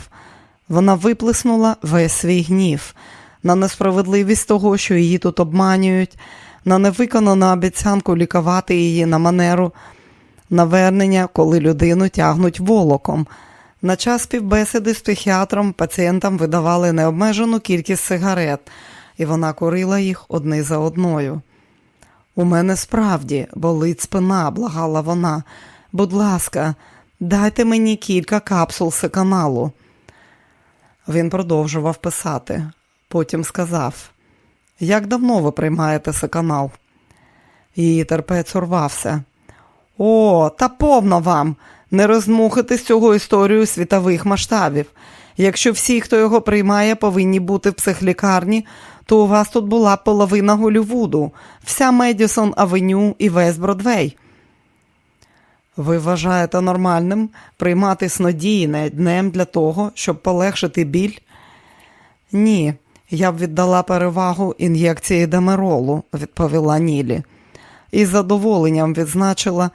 Вона виплеснула весь свій гнів на несправедливість того, що її тут обманюють, на невиконану обіцянку лікувати її на манеру навернення, коли людину тягнуть волоком. На час співбесіди з психіатром пацієнтам видавали необмежену кількість сигарет, і вона курила їх одне за одною. У мене справді болить спина, благала вона. Будь ласка, дайте мені кілька капсул секаналу. Він продовжував писати. Потім сказав: Як давно ви приймаєте секанал? Її терпець урвався. О, та повно вам! Не розмухати з цього історію світових масштабів. Якщо всі, хто його приймає, повинні бути в психлікарні, то у вас тут була половина Голівуду, вся Медісон Авеню і весь Бродвей. Ви вважаєте нормальним приймати снодійне днем для того, щоб полегшити біль? Ні, я б віддала перевагу ін'єкції демеролу, відповіла Нілі. І задоволенням відзначила,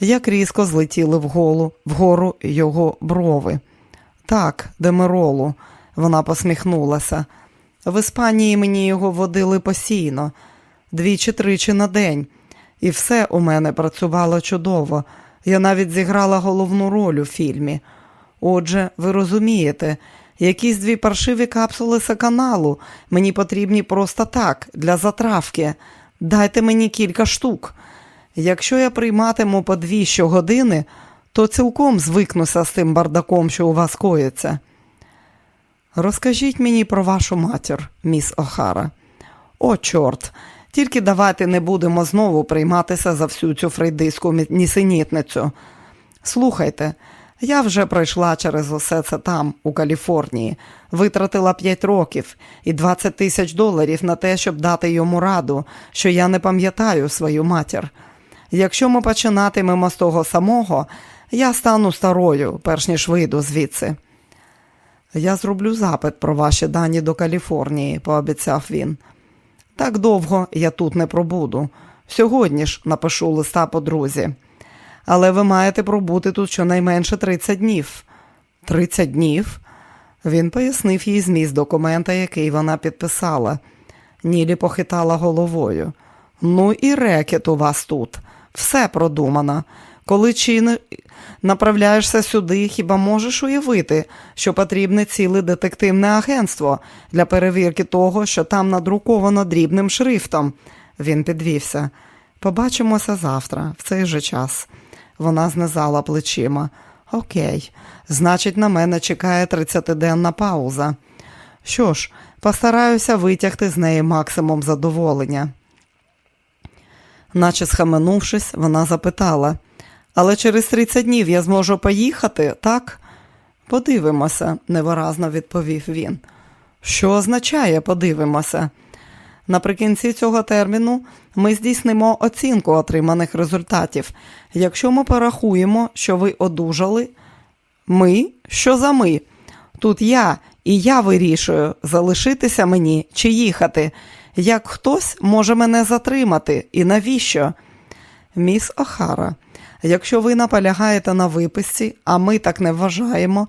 як різко злетіли вголу, вгору його брови. Так, демеролу, вона посміхнулася. В Іспанії мені його водили постійно, двічі-тричі на день, і все у мене працювало чудово. Я навіть зіграла головну роль у фільмі. Отже, ви розумієте, якісь дві паршиві капсули секаналу мені потрібні просто так, для затравки. Дайте мені кілька штук. Якщо я прийматиму по дві щогодини, то цілком звикнуся з тим бардаком, що у вас коїться. Розкажіть мені про вашу матір, міс Охара. О, чорт, тільки давайте не будемо знову прийматися за всю цю фрейдиську нісенітницю. Слухайте, я вже пройшла через усе це там, у Каліфорнії, витратила 5 років і 20 тисяч доларів на те, щоб дати йому раду, що я не пам'ятаю свою матір. Якщо ми починатимемо з того самого, я стану старою, перш ніж вийду звідси. Я зроблю запит про ваші дані до Каліфорнії, пообіцяв він. Так довго я тут не пробуду. Сьогодні ж напишу листа подрузі. Але ви маєте пробути тут щонайменше 30 днів. 30 днів? Він пояснив їй зміст документа, який вона підписала. Нілі похитала головою. Ну і рекет у вас тут. Все продумано. Коли чи направляєшся сюди, хіба можеш уявити, що потрібне ціле детективне агентство для перевірки того, що там надруковано дрібним шрифтом? Він підвівся. Побачимося завтра, в цей же час. Вона знизала плечима. Окей, значить, на мене чекає тридцятиденна пауза. Що ж, постараюся витягти з неї максимум задоволення. Наче схаменувшись, вона запитала, але через 30 днів я зможу поїхати, так? Подивимося, невиразно відповів він. Що означає подивимося? Наприкінці цього терміну ми здійснимо оцінку отриманих результатів. Якщо ми порахуємо, що ви одужали, ми що за ми? Тут я і я вирішую, залишитися мені чи їхати. Як хтось може мене затримати, і навіщо? Міс Охара, якщо ви наполягаєте на виписці, а ми так не вважаємо,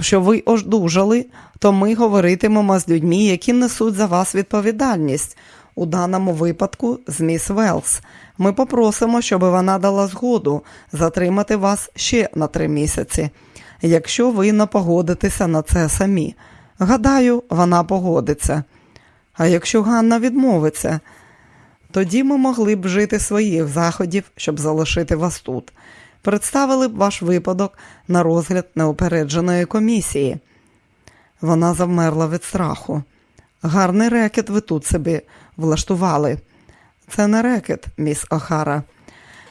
що ви одужали, то ми говоритимемо з людьми, які несуть за вас відповідальність. У даному випадку з міс Велс. Ми попросимо, щоб вона дала згоду затримати вас ще на три місяці, якщо ви не погодитеся на це самі. Гадаю, вона погодиться. А якщо Ганна відмовиться, тоді ми могли б вжити своїх заходів, щоб залишити вас тут. Представили б ваш випадок на розгляд неупередженої комісії. Вона завмерла від страху. Гарний рекет ви тут собі влаштували. Це не рекет, міс Охара.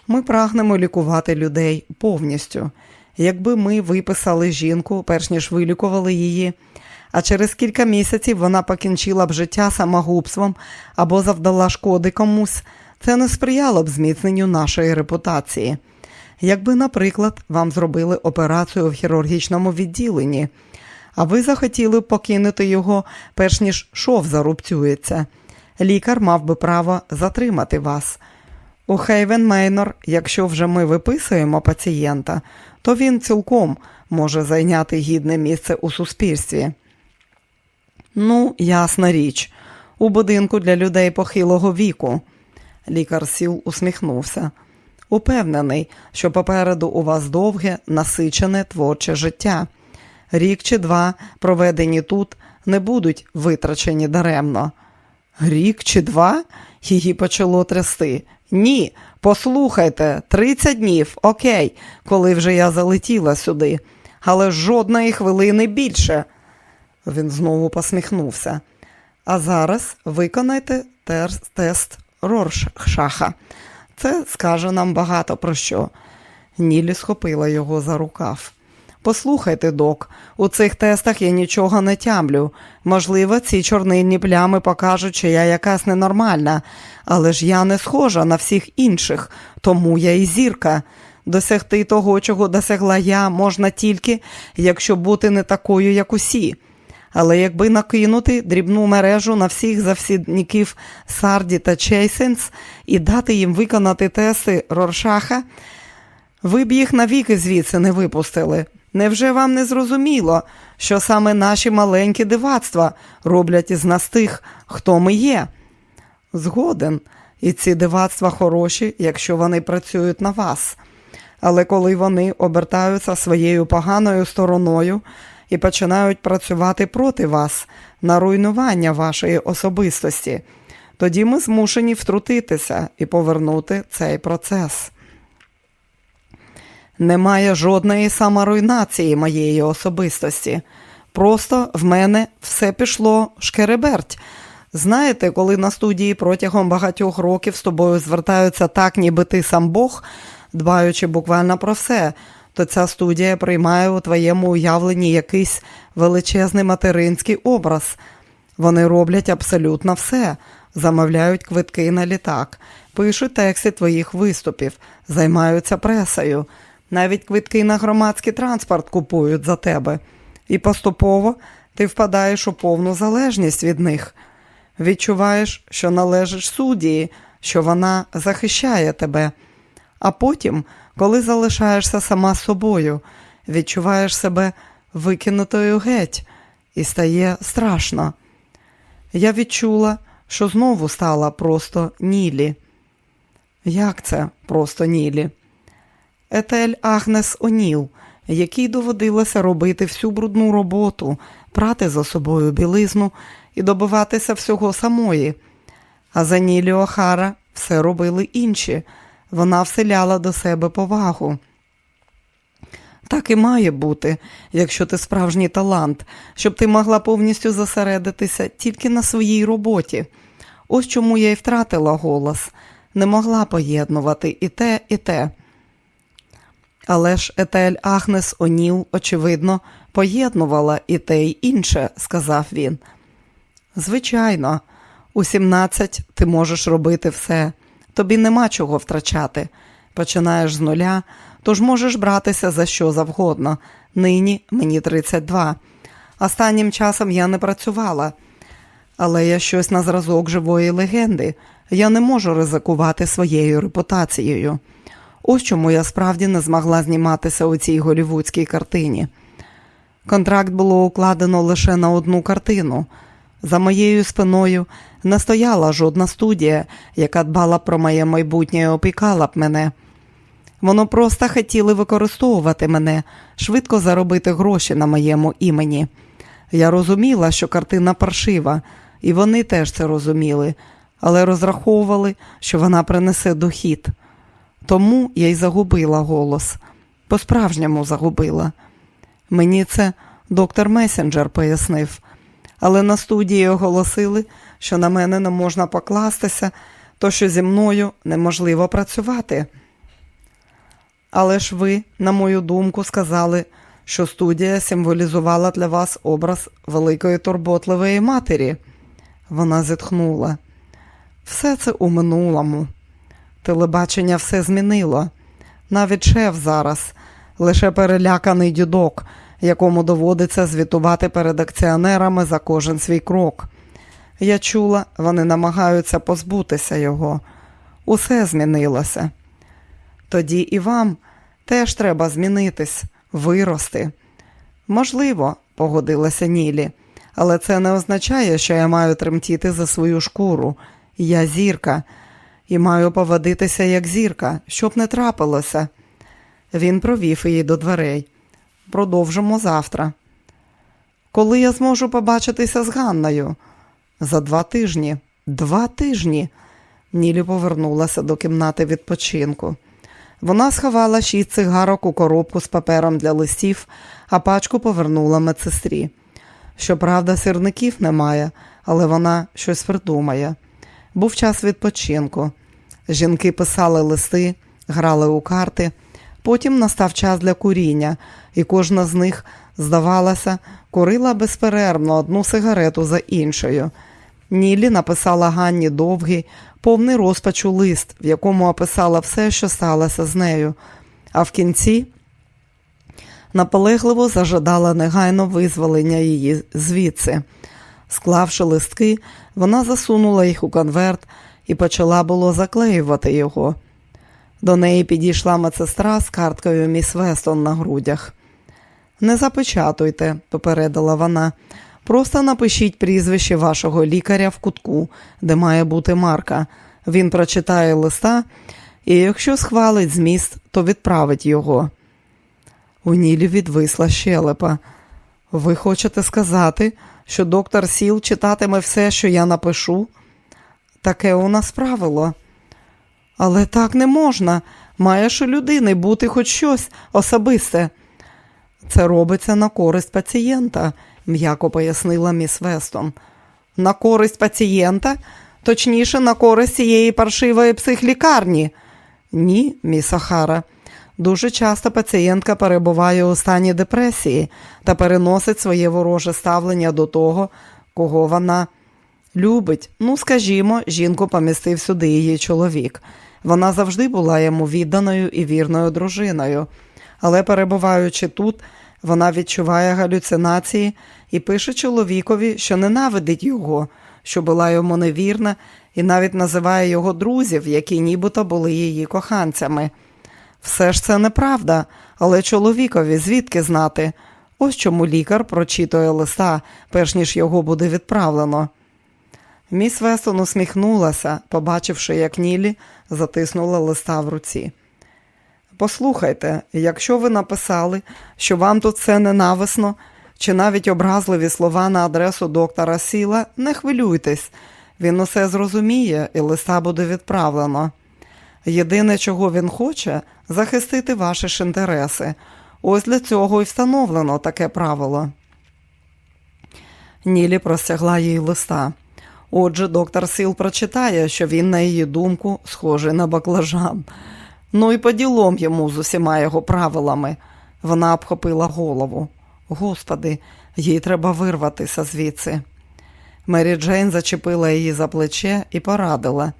Ми прагнемо лікувати людей повністю. Якби ми виписали жінку, перш ніж вилікували її, а через кілька місяців вона покінчила б життя самогубством або завдала шкоди комусь, це не сприяло б зміцненню нашої репутації. Якби, наприклад, вам зробили операцію в хірургічному відділенні, а ви захотіли покинути його, перш ніж шов зарубцюється, лікар мав би право затримати вас. У Хейвен Мейнор, якщо вже ми виписуємо пацієнта, то він цілком може зайняти гідне місце у суспільстві. Ну, ясна річ, у будинку для людей похилого віку. Лікар сіл усміхнувся. Упевнений, що попереду у вас довге, насичене творче життя. Рік чи два, проведені тут, не будуть витрачені даремно. Рік чи два? Її почало трясти. Ні, послухайте, 30 днів, окей, коли вже я залетіла сюди, але жодної хвилини більше. Він знову посміхнувся. А зараз виконайте тест Роршаха. Це скаже нам багато про що. Нілі схопила його за рукав. Послухайте, док, у цих тестах я нічого не тямлю. Можливо, ці чорнильні плями покажуть, що я якась ненормальна, але ж я не схожа на всіх інших, тому я і зірка. Досягти того, чого досягла я, можна тільки, якщо бути не такою, як усі. Але якби накинути дрібну мережу на всіх завсідників Сарді та Чейсенс і дати їм виконати тести Роршаха, ви б їх навіки звідси не випустили. Невже вам не зрозуміло, що саме наші маленькі дивацтва роблять із нас тих, хто ми є? Згоден, і ці дивацтва хороші, якщо вони працюють на вас. Але коли вони обертаються своєю поганою стороною і починають працювати проти вас на руйнування вашої особистості, тоді ми змушені втрутитися і повернути цей процес. Немає жодної саморуйнації моєї особистості. Просто в мене все пішло шкереберть. Знаєте, коли на студії протягом багатьох років з тобою звертаються так, ніби ти сам Бог, дбаючи буквально про все, то ця студія приймає у твоєму уявленні якийсь величезний материнський образ. Вони роблять абсолютно все, замовляють квитки на літак, пишуть тексти твоїх виступів, займаються пресою навіть квитки на громадський транспорт купують за тебе, і поступово ти впадаєш у повну залежність від них. Відчуваєш, що належиш судді, що вона захищає тебе. А потім, коли залишаєшся сама собою, відчуваєш себе викинутою геть, і стає страшно. Я відчула, що знову стала просто Нілі. Як це просто Нілі? Етель Агнес Оніл, якій доводилося робити всю брудну роботу, прати за собою білизну і добиватися всього самої. А за Нілі Охара все робили інші. Вона вселяла до себе повагу. Так і має бути, якщо ти справжній талант, щоб ти могла повністю зосередитися тільки на своїй роботі. Ось чому я й втратила голос, не могла поєднувати і те, і те. Але ж Етель Агнес Оніл, очевидно, поєднувала і те й інше, сказав він. Звичайно, У 17 ти можеш робити все, тобі нема чого втрачати. Починаєш з нуля, тож можеш братися за що завгодно. Нині мені 32. Останнім часом я не працювала, але я щось на зразок живої легенди. Я не можу ризикувати своєю репутацією. Ось чому я справді не змогла зніматися у цій голівудській картині. Контракт було укладено лише на одну картину. За моєю спиною не стояла жодна студія, яка дбала про моє майбутнє і опікала б мене. Воно просто хотіли використовувати мене, швидко заробити гроші на моєму імені. Я розуміла, що картина паршива, і вони теж це розуміли, але розраховували, що вона принесе дохід. Тому я й загубила голос. По-справжньому загубила. Мені це доктор Месенджер пояснив, але на студії оголосили, що на мене не можна покластися, то що зі мною неможливо працювати. Але ж ви, на мою думку, сказали, що студія символізувала для вас образ великої турботливої матері. Вона зітхнула. Все це у минулому. Телебачення все змінило. Навіть шеф зараз лише переляканий дідок, якому доводиться звітувати перед акціонерами за кожен свій крок. Я чула, вони намагаються позбутися його. Усе змінилося. Тоді і вам теж треба змінитись, вирости. Можливо, погодилася Нілі, але це не означає, що я маю тремтіти за свою шкуру. Я зірка і маю поводитися як зірка, щоб не трапилося. Він провів її до дверей. Продовжимо завтра. Коли я зможу побачитися з Ганною? За два тижні. Два тижні. Нілі повернулася до кімнати відпочинку. Вона сховала шість цигарок у коробку з папером для листів, а пачку повернула медсестрі. Щоправда, сирників немає, але вона щось придумає. Був час відпочинку. Жінки писали листи, грали у карти. Потім настав час для куріння, і кожна з них, здавалося, курила безперервно одну сигарету за іншою. Нілі написала Ганні довгий, повний розпачу лист, в якому описала все, що сталося з нею, а в кінці наполегливо зажадала негайно визволення її звідси. Склавши листки, вона засунула їх у конверт і почала було заклеювати його. До неї підійшла медсестра з карткою міс Вестон на грудях. Не запечатуйте, попередила вона. Просто напишіть прізвище вашого лікаря в кутку, де має бути марка. Він прочитає листа, і якщо схвалить зміст, то відправить його. У Нілі відвисла щелепа. Ви хочете сказати, що доктор Сіл читатиме все, що я напишу? Таке у нас правило. Але так не можна. Маєш у людини бути хоч щось особисте. Це робиться на користь пацієнта, м'яко пояснила міс Вестон. На користь пацієнта, точніше, на користь цієї паршивої психлікарні. Ні, міс Охара. Дуже часто пацієнтка перебуває у стані депресії та переносить своє вороже ставлення до того, кого вона любить. Ну, скажімо, жінку помістив сюди її чоловік. Вона завжди була йому відданою і вірною дружиною, але перебуваючи тут, вона відчуває галюцинації і пише чоловікові, що ненавидить його, що була йому невірна, і навіть називає його друзів, які нібито були її коханцями. Все ж це неправда, але чоловікові звідки знати? Ось чому лікар прочитує листа, перш ніж його буде відправлено. Міс Вестон усміхнулася, побачивши, як Нілі затиснула листа в руці. Послухайте, якщо ви написали, що вам тут все ненависно, чи навіть образливі слова на адресу доктора Сіла, не хвилюйтесь, він усе зрозуміє і листа буде відправлено. Єдине, чого він хоче, захистити ваші ж інтереси. Ось для цього і встановлено таке правило. Нілі простягла їй листа. Отже, доктор Сіл прочитає, що він, на її думку, схожий на баклажан. Ну і по ділом йому з усіма його правилами. Вона обхопила голову. Господи, їй треба вирватися звідси. Мері Джейн зачепила її за плече і порадила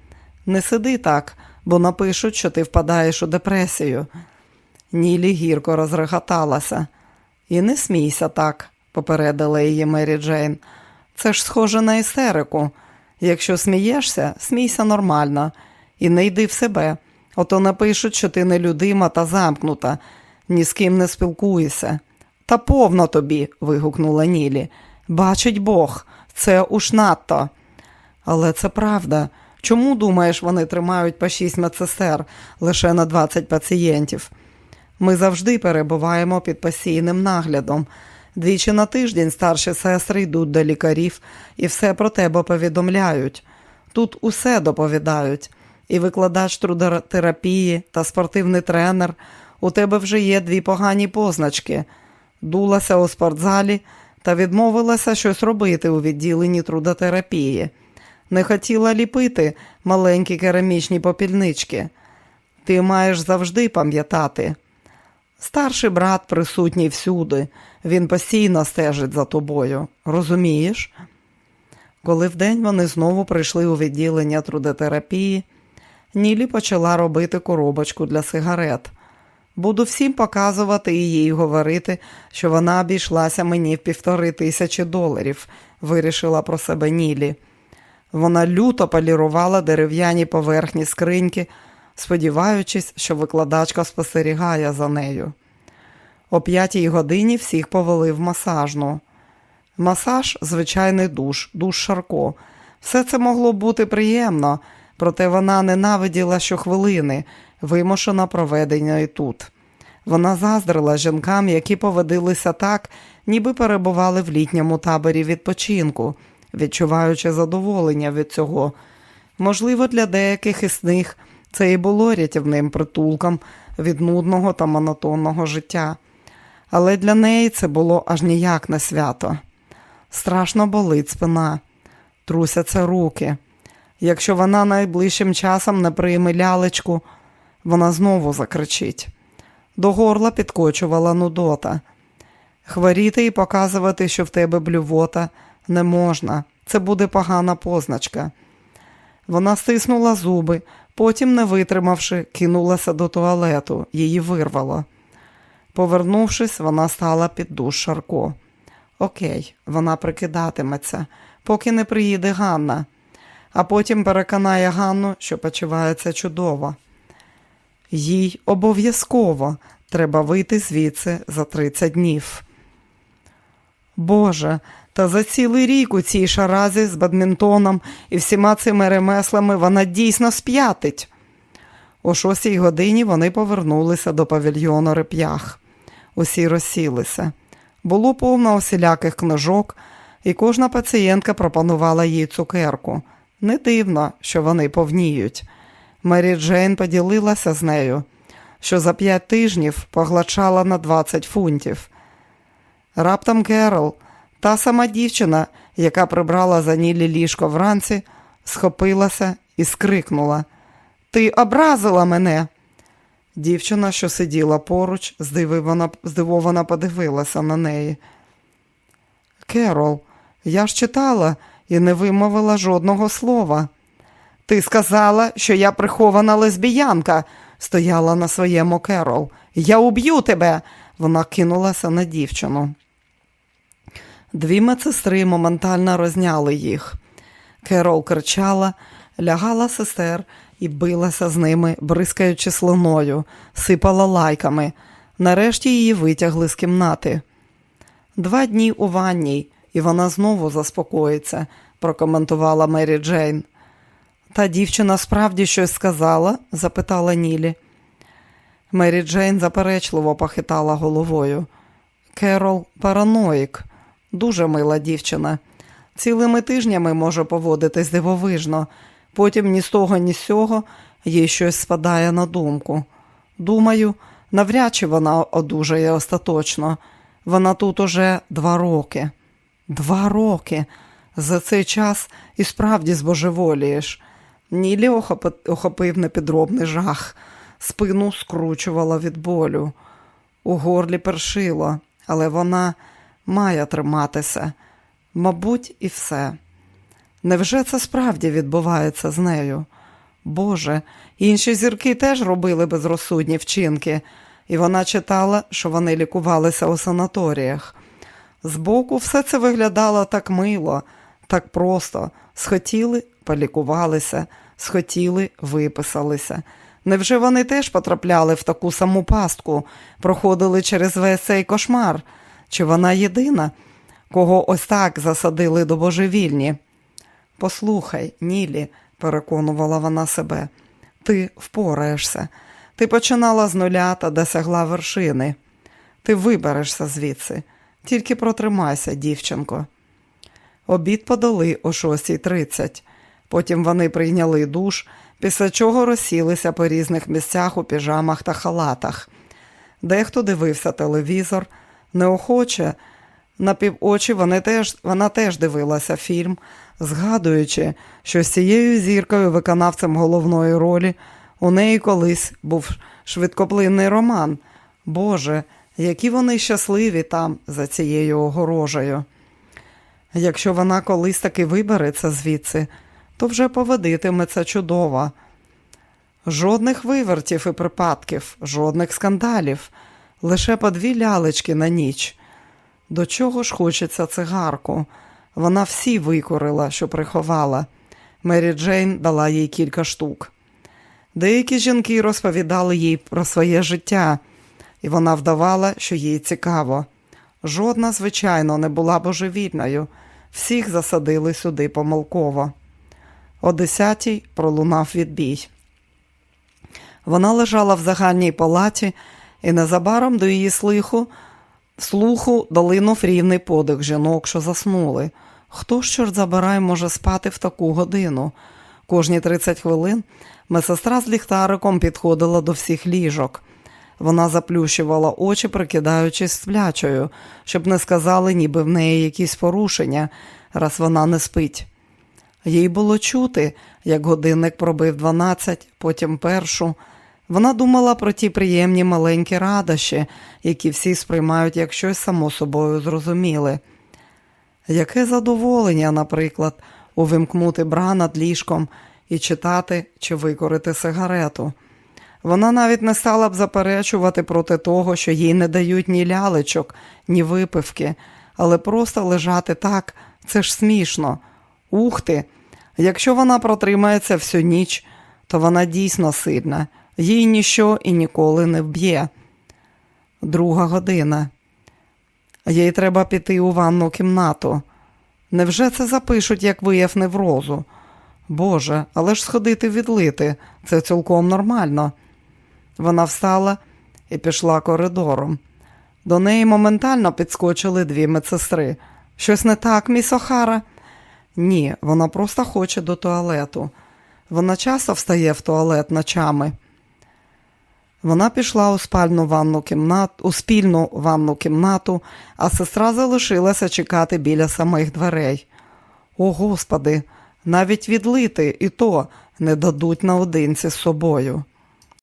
не сиди так, бо напишуть, що ти впадаєш у депресію. Нілі гірко розреготалася. І не смійся так, попередила її Мері Джейн. Це ж схоже на істерику. Якщо смієшся, смійся нормально і не йди в себе. Ото напишуть, що ти нелюдима та замкнута, ні з ким не спілкуєшся. Та повно тобі. вигукнула Нілі. Бачить Бог, це уж надто. Але це правда. Чому, думаєш, вони тримають по шість медсестер лише на 20 пацієнтів? Ми завжди перебуваємо під постійним наглядом. Двічі на тиждень старші сестри йдуть до лікарів і все про тебе повідомляють. Тут усе доповідають. І викладач трудотерапії та спортивний тренер. У тебе вже є дві погані позначки. Дулася у спортзалі та відмовилася щось робити у відділенні трудотерапії. Не хотіла ліпити маленькі керамічні попільнички. Ти маєш завжди пам'ятати. Старший брат присутній всюди, він постійно стежить за тобою. Розумієш? Коли вдень вони знову прийшли у відділення трудотерапії, Нілі почала робити коробочку для сигарет. Буду всім показувати і їй говорити, що вона обійшлася мені в півтори тисячі доларів, вирішила про себе Нілі. Вона люто полірувала дерев'яні поверхні скриньки, сподіваючись, що викладачка спостерігає за нею. О п'ятій годині всіх повели в масажну. Масаж звичайний душ, душ Шарко. Все це могло бути приємно, проте вона ненавиділа щохвилини, вимушена проведення тут. Вона заздрила жінкам, які поводилися так, ніби перебували в літньому таборі відпочинку, відчуваючи задоволення від цього. Можливо, для деяких із них це і було рятівним притулком від нудного та монотонного життя. Але для неї це було аж ніяк не свято. Страшно болить спина, трусяться руки. Якщо вона найближчим часом не прийме лялечку, вона знову закричить. До горла підкочувала Нудота. Хворіти і показувати, що в тебе блювота, не можна. Це буде погана позначка. Вона стиснула зуби, потім, не витримавши, кинулася до туалету, її вирвало. Повернувшись, вона стала під душ Шарко. Окей, вона прикидатиметься, поки не приїде Ганна, а потім переконає Ганну, що почувається чудово. Їй обов'язково треба вийти звідси за 30 днів. Боже, та за цілий рік у цій шаразі з бадмінтоном і всіма цими ремеслами вона дійсно сп'ятить. О шостій годині вони повернулися до павільйону реп'ях. Усі розсілися. Було повно усіляких книжок, і кожна пацієнтка пропонувала їй цукерку. Не дивно, що вони повніють. Мері Джейн поділилася з нею, що за п'ять тижнів поглачала на 20 фунтів. Раптом Керол, та сама дівчина, яка прибрала за Нілі ліжко вранці, схопилася і скрикнула Ти образила мене. Дівчина, що сиділа поруч, здивована, здивовано подивилася на неї. Керол, я ж читала і не вимовила жодного слова. Ти сказала, що я прихована лесбіянка, стояла на своєму Керол. Я уб'ю тебе. Вона кинулася на дівчину. Дві медсестри моментально розняли їх. Керол кричала, лягала сестер і билася з ними, бризкаючи слиною, сипала лайками. Нарешті її витягли з кімнати. Два дні у ванній, і вона знову заспокоїться, прокоментувала Мері Джейн. Та дівчина справді щось сказала? запитала Нілі. Мері Джейн заперечливо похитала головою. Керол параноїк, дуже мила дівчина. Цілими тижнями може поводитись дивовижно, потім ні з того, ні з сього їй щось спадає на думку. Думаю, навряд чи вона одужає остаточно. Вона тут уже два роки. Два роки. За цей час і справді збожеволієш. Нілі охопив непідробний жах, спину скручувала від болю. У горлі першило, але вона має триматися. Мабуть, і все. Невже це справді відбувається з нею? Боже, інші зірки теж робили безрозсудні вчинки, і вона читала, що вони лікувалися у санаторіях. Збоку все це виглядало так мило, так просто. Схотіли, полікувалися, схотіли, виписалися. Невже вони теж потрапляли в таку саму пастку, проходили через весь цей кошмар? Чи вона єдина, кого ось так засадили до божевільні? Послухай, Нілі, переконувала вона себе, ти впораєшся. Ти починала з нуля та досягла вершини. Ти виберешся звідси, тільки протримайся, дівчинко. Обід подали о 6.30. Потім вони прийняли душ, після чого розсілися по різних місцях у піжамах та халатах. Дехто дивився телевізор, неохоче, на півочі вони теж, вона теж дивилася фільм, згадуючи, що з цією зіркою, виконавцем головної ролі, у неї колись був швидкоплинний роман. Боже, які вони щасливі там за цією огорожею. Якщо вона колись таки вибереться звідси, то вже поводитиметься чудово. Жодних вивертів і припадків, жодних скандалів, лише по дві лялечки на ніч. До чого ж хочеться цигарку? Вона всі викорила, що приховала. Мері Джейн дала їй кілька штук. Деякі жінки розповідали їй про своє життя, і вона вдавала, що їй цікаво. Жодна, звичайно, не була божевільною, всіх засадили сюди помилково. О десятій пролунав відбій. Вона лежала в загальній палаті, і незабаром до її слуху, слуху долинув рівний подих жінок, що заснули. Хто ж, чорт забирай, може спати в таку годину? Кожні 30 хвилин медсестра з ліхтариком підходила до всіх ліжок. Вона заплющувала очі, прикидаючись сплячою, щоб не сказали, ніби в неї якісь порушення, раз вона не спить. Їй було чути, як годинник пробив 12, потім першу. Вона думала про ті приємні маленькі радощі, які всі сприймають як щось само собою зрозуміле. Яке задоволення, наприклад, увімкнути бра над ліжком і читати чи викорити сигарету. Вона навіть не стала б заперечувати проти того, що їй не дають ні лялечок, ні випивки, але просто лежати так це ж смішно. Ух ти! Якщо вона протримається всю ніч, то вона дійсно сильна, їй ніщо і ніколи не вб'є. Друга година. Їй треба піти у ванну кімнату. Невже це запишуть, як вияв неврозу? Боже, але ж сходити відлити, це цілком нормально. Вона встала і пішла коридором. До неї моментально підскочили дві медсестри. Щось не так, міс Охара?» Ні, вона просто хоче до туалету. Вона часто встає в туалет ночами. Вона пішла у спальну ванну кімнату, у спільну ванну кімнату, а сестра залишилася чекати біля самих дверей. О, Господи, навіть відлити і то не дадуть наодинці з собою.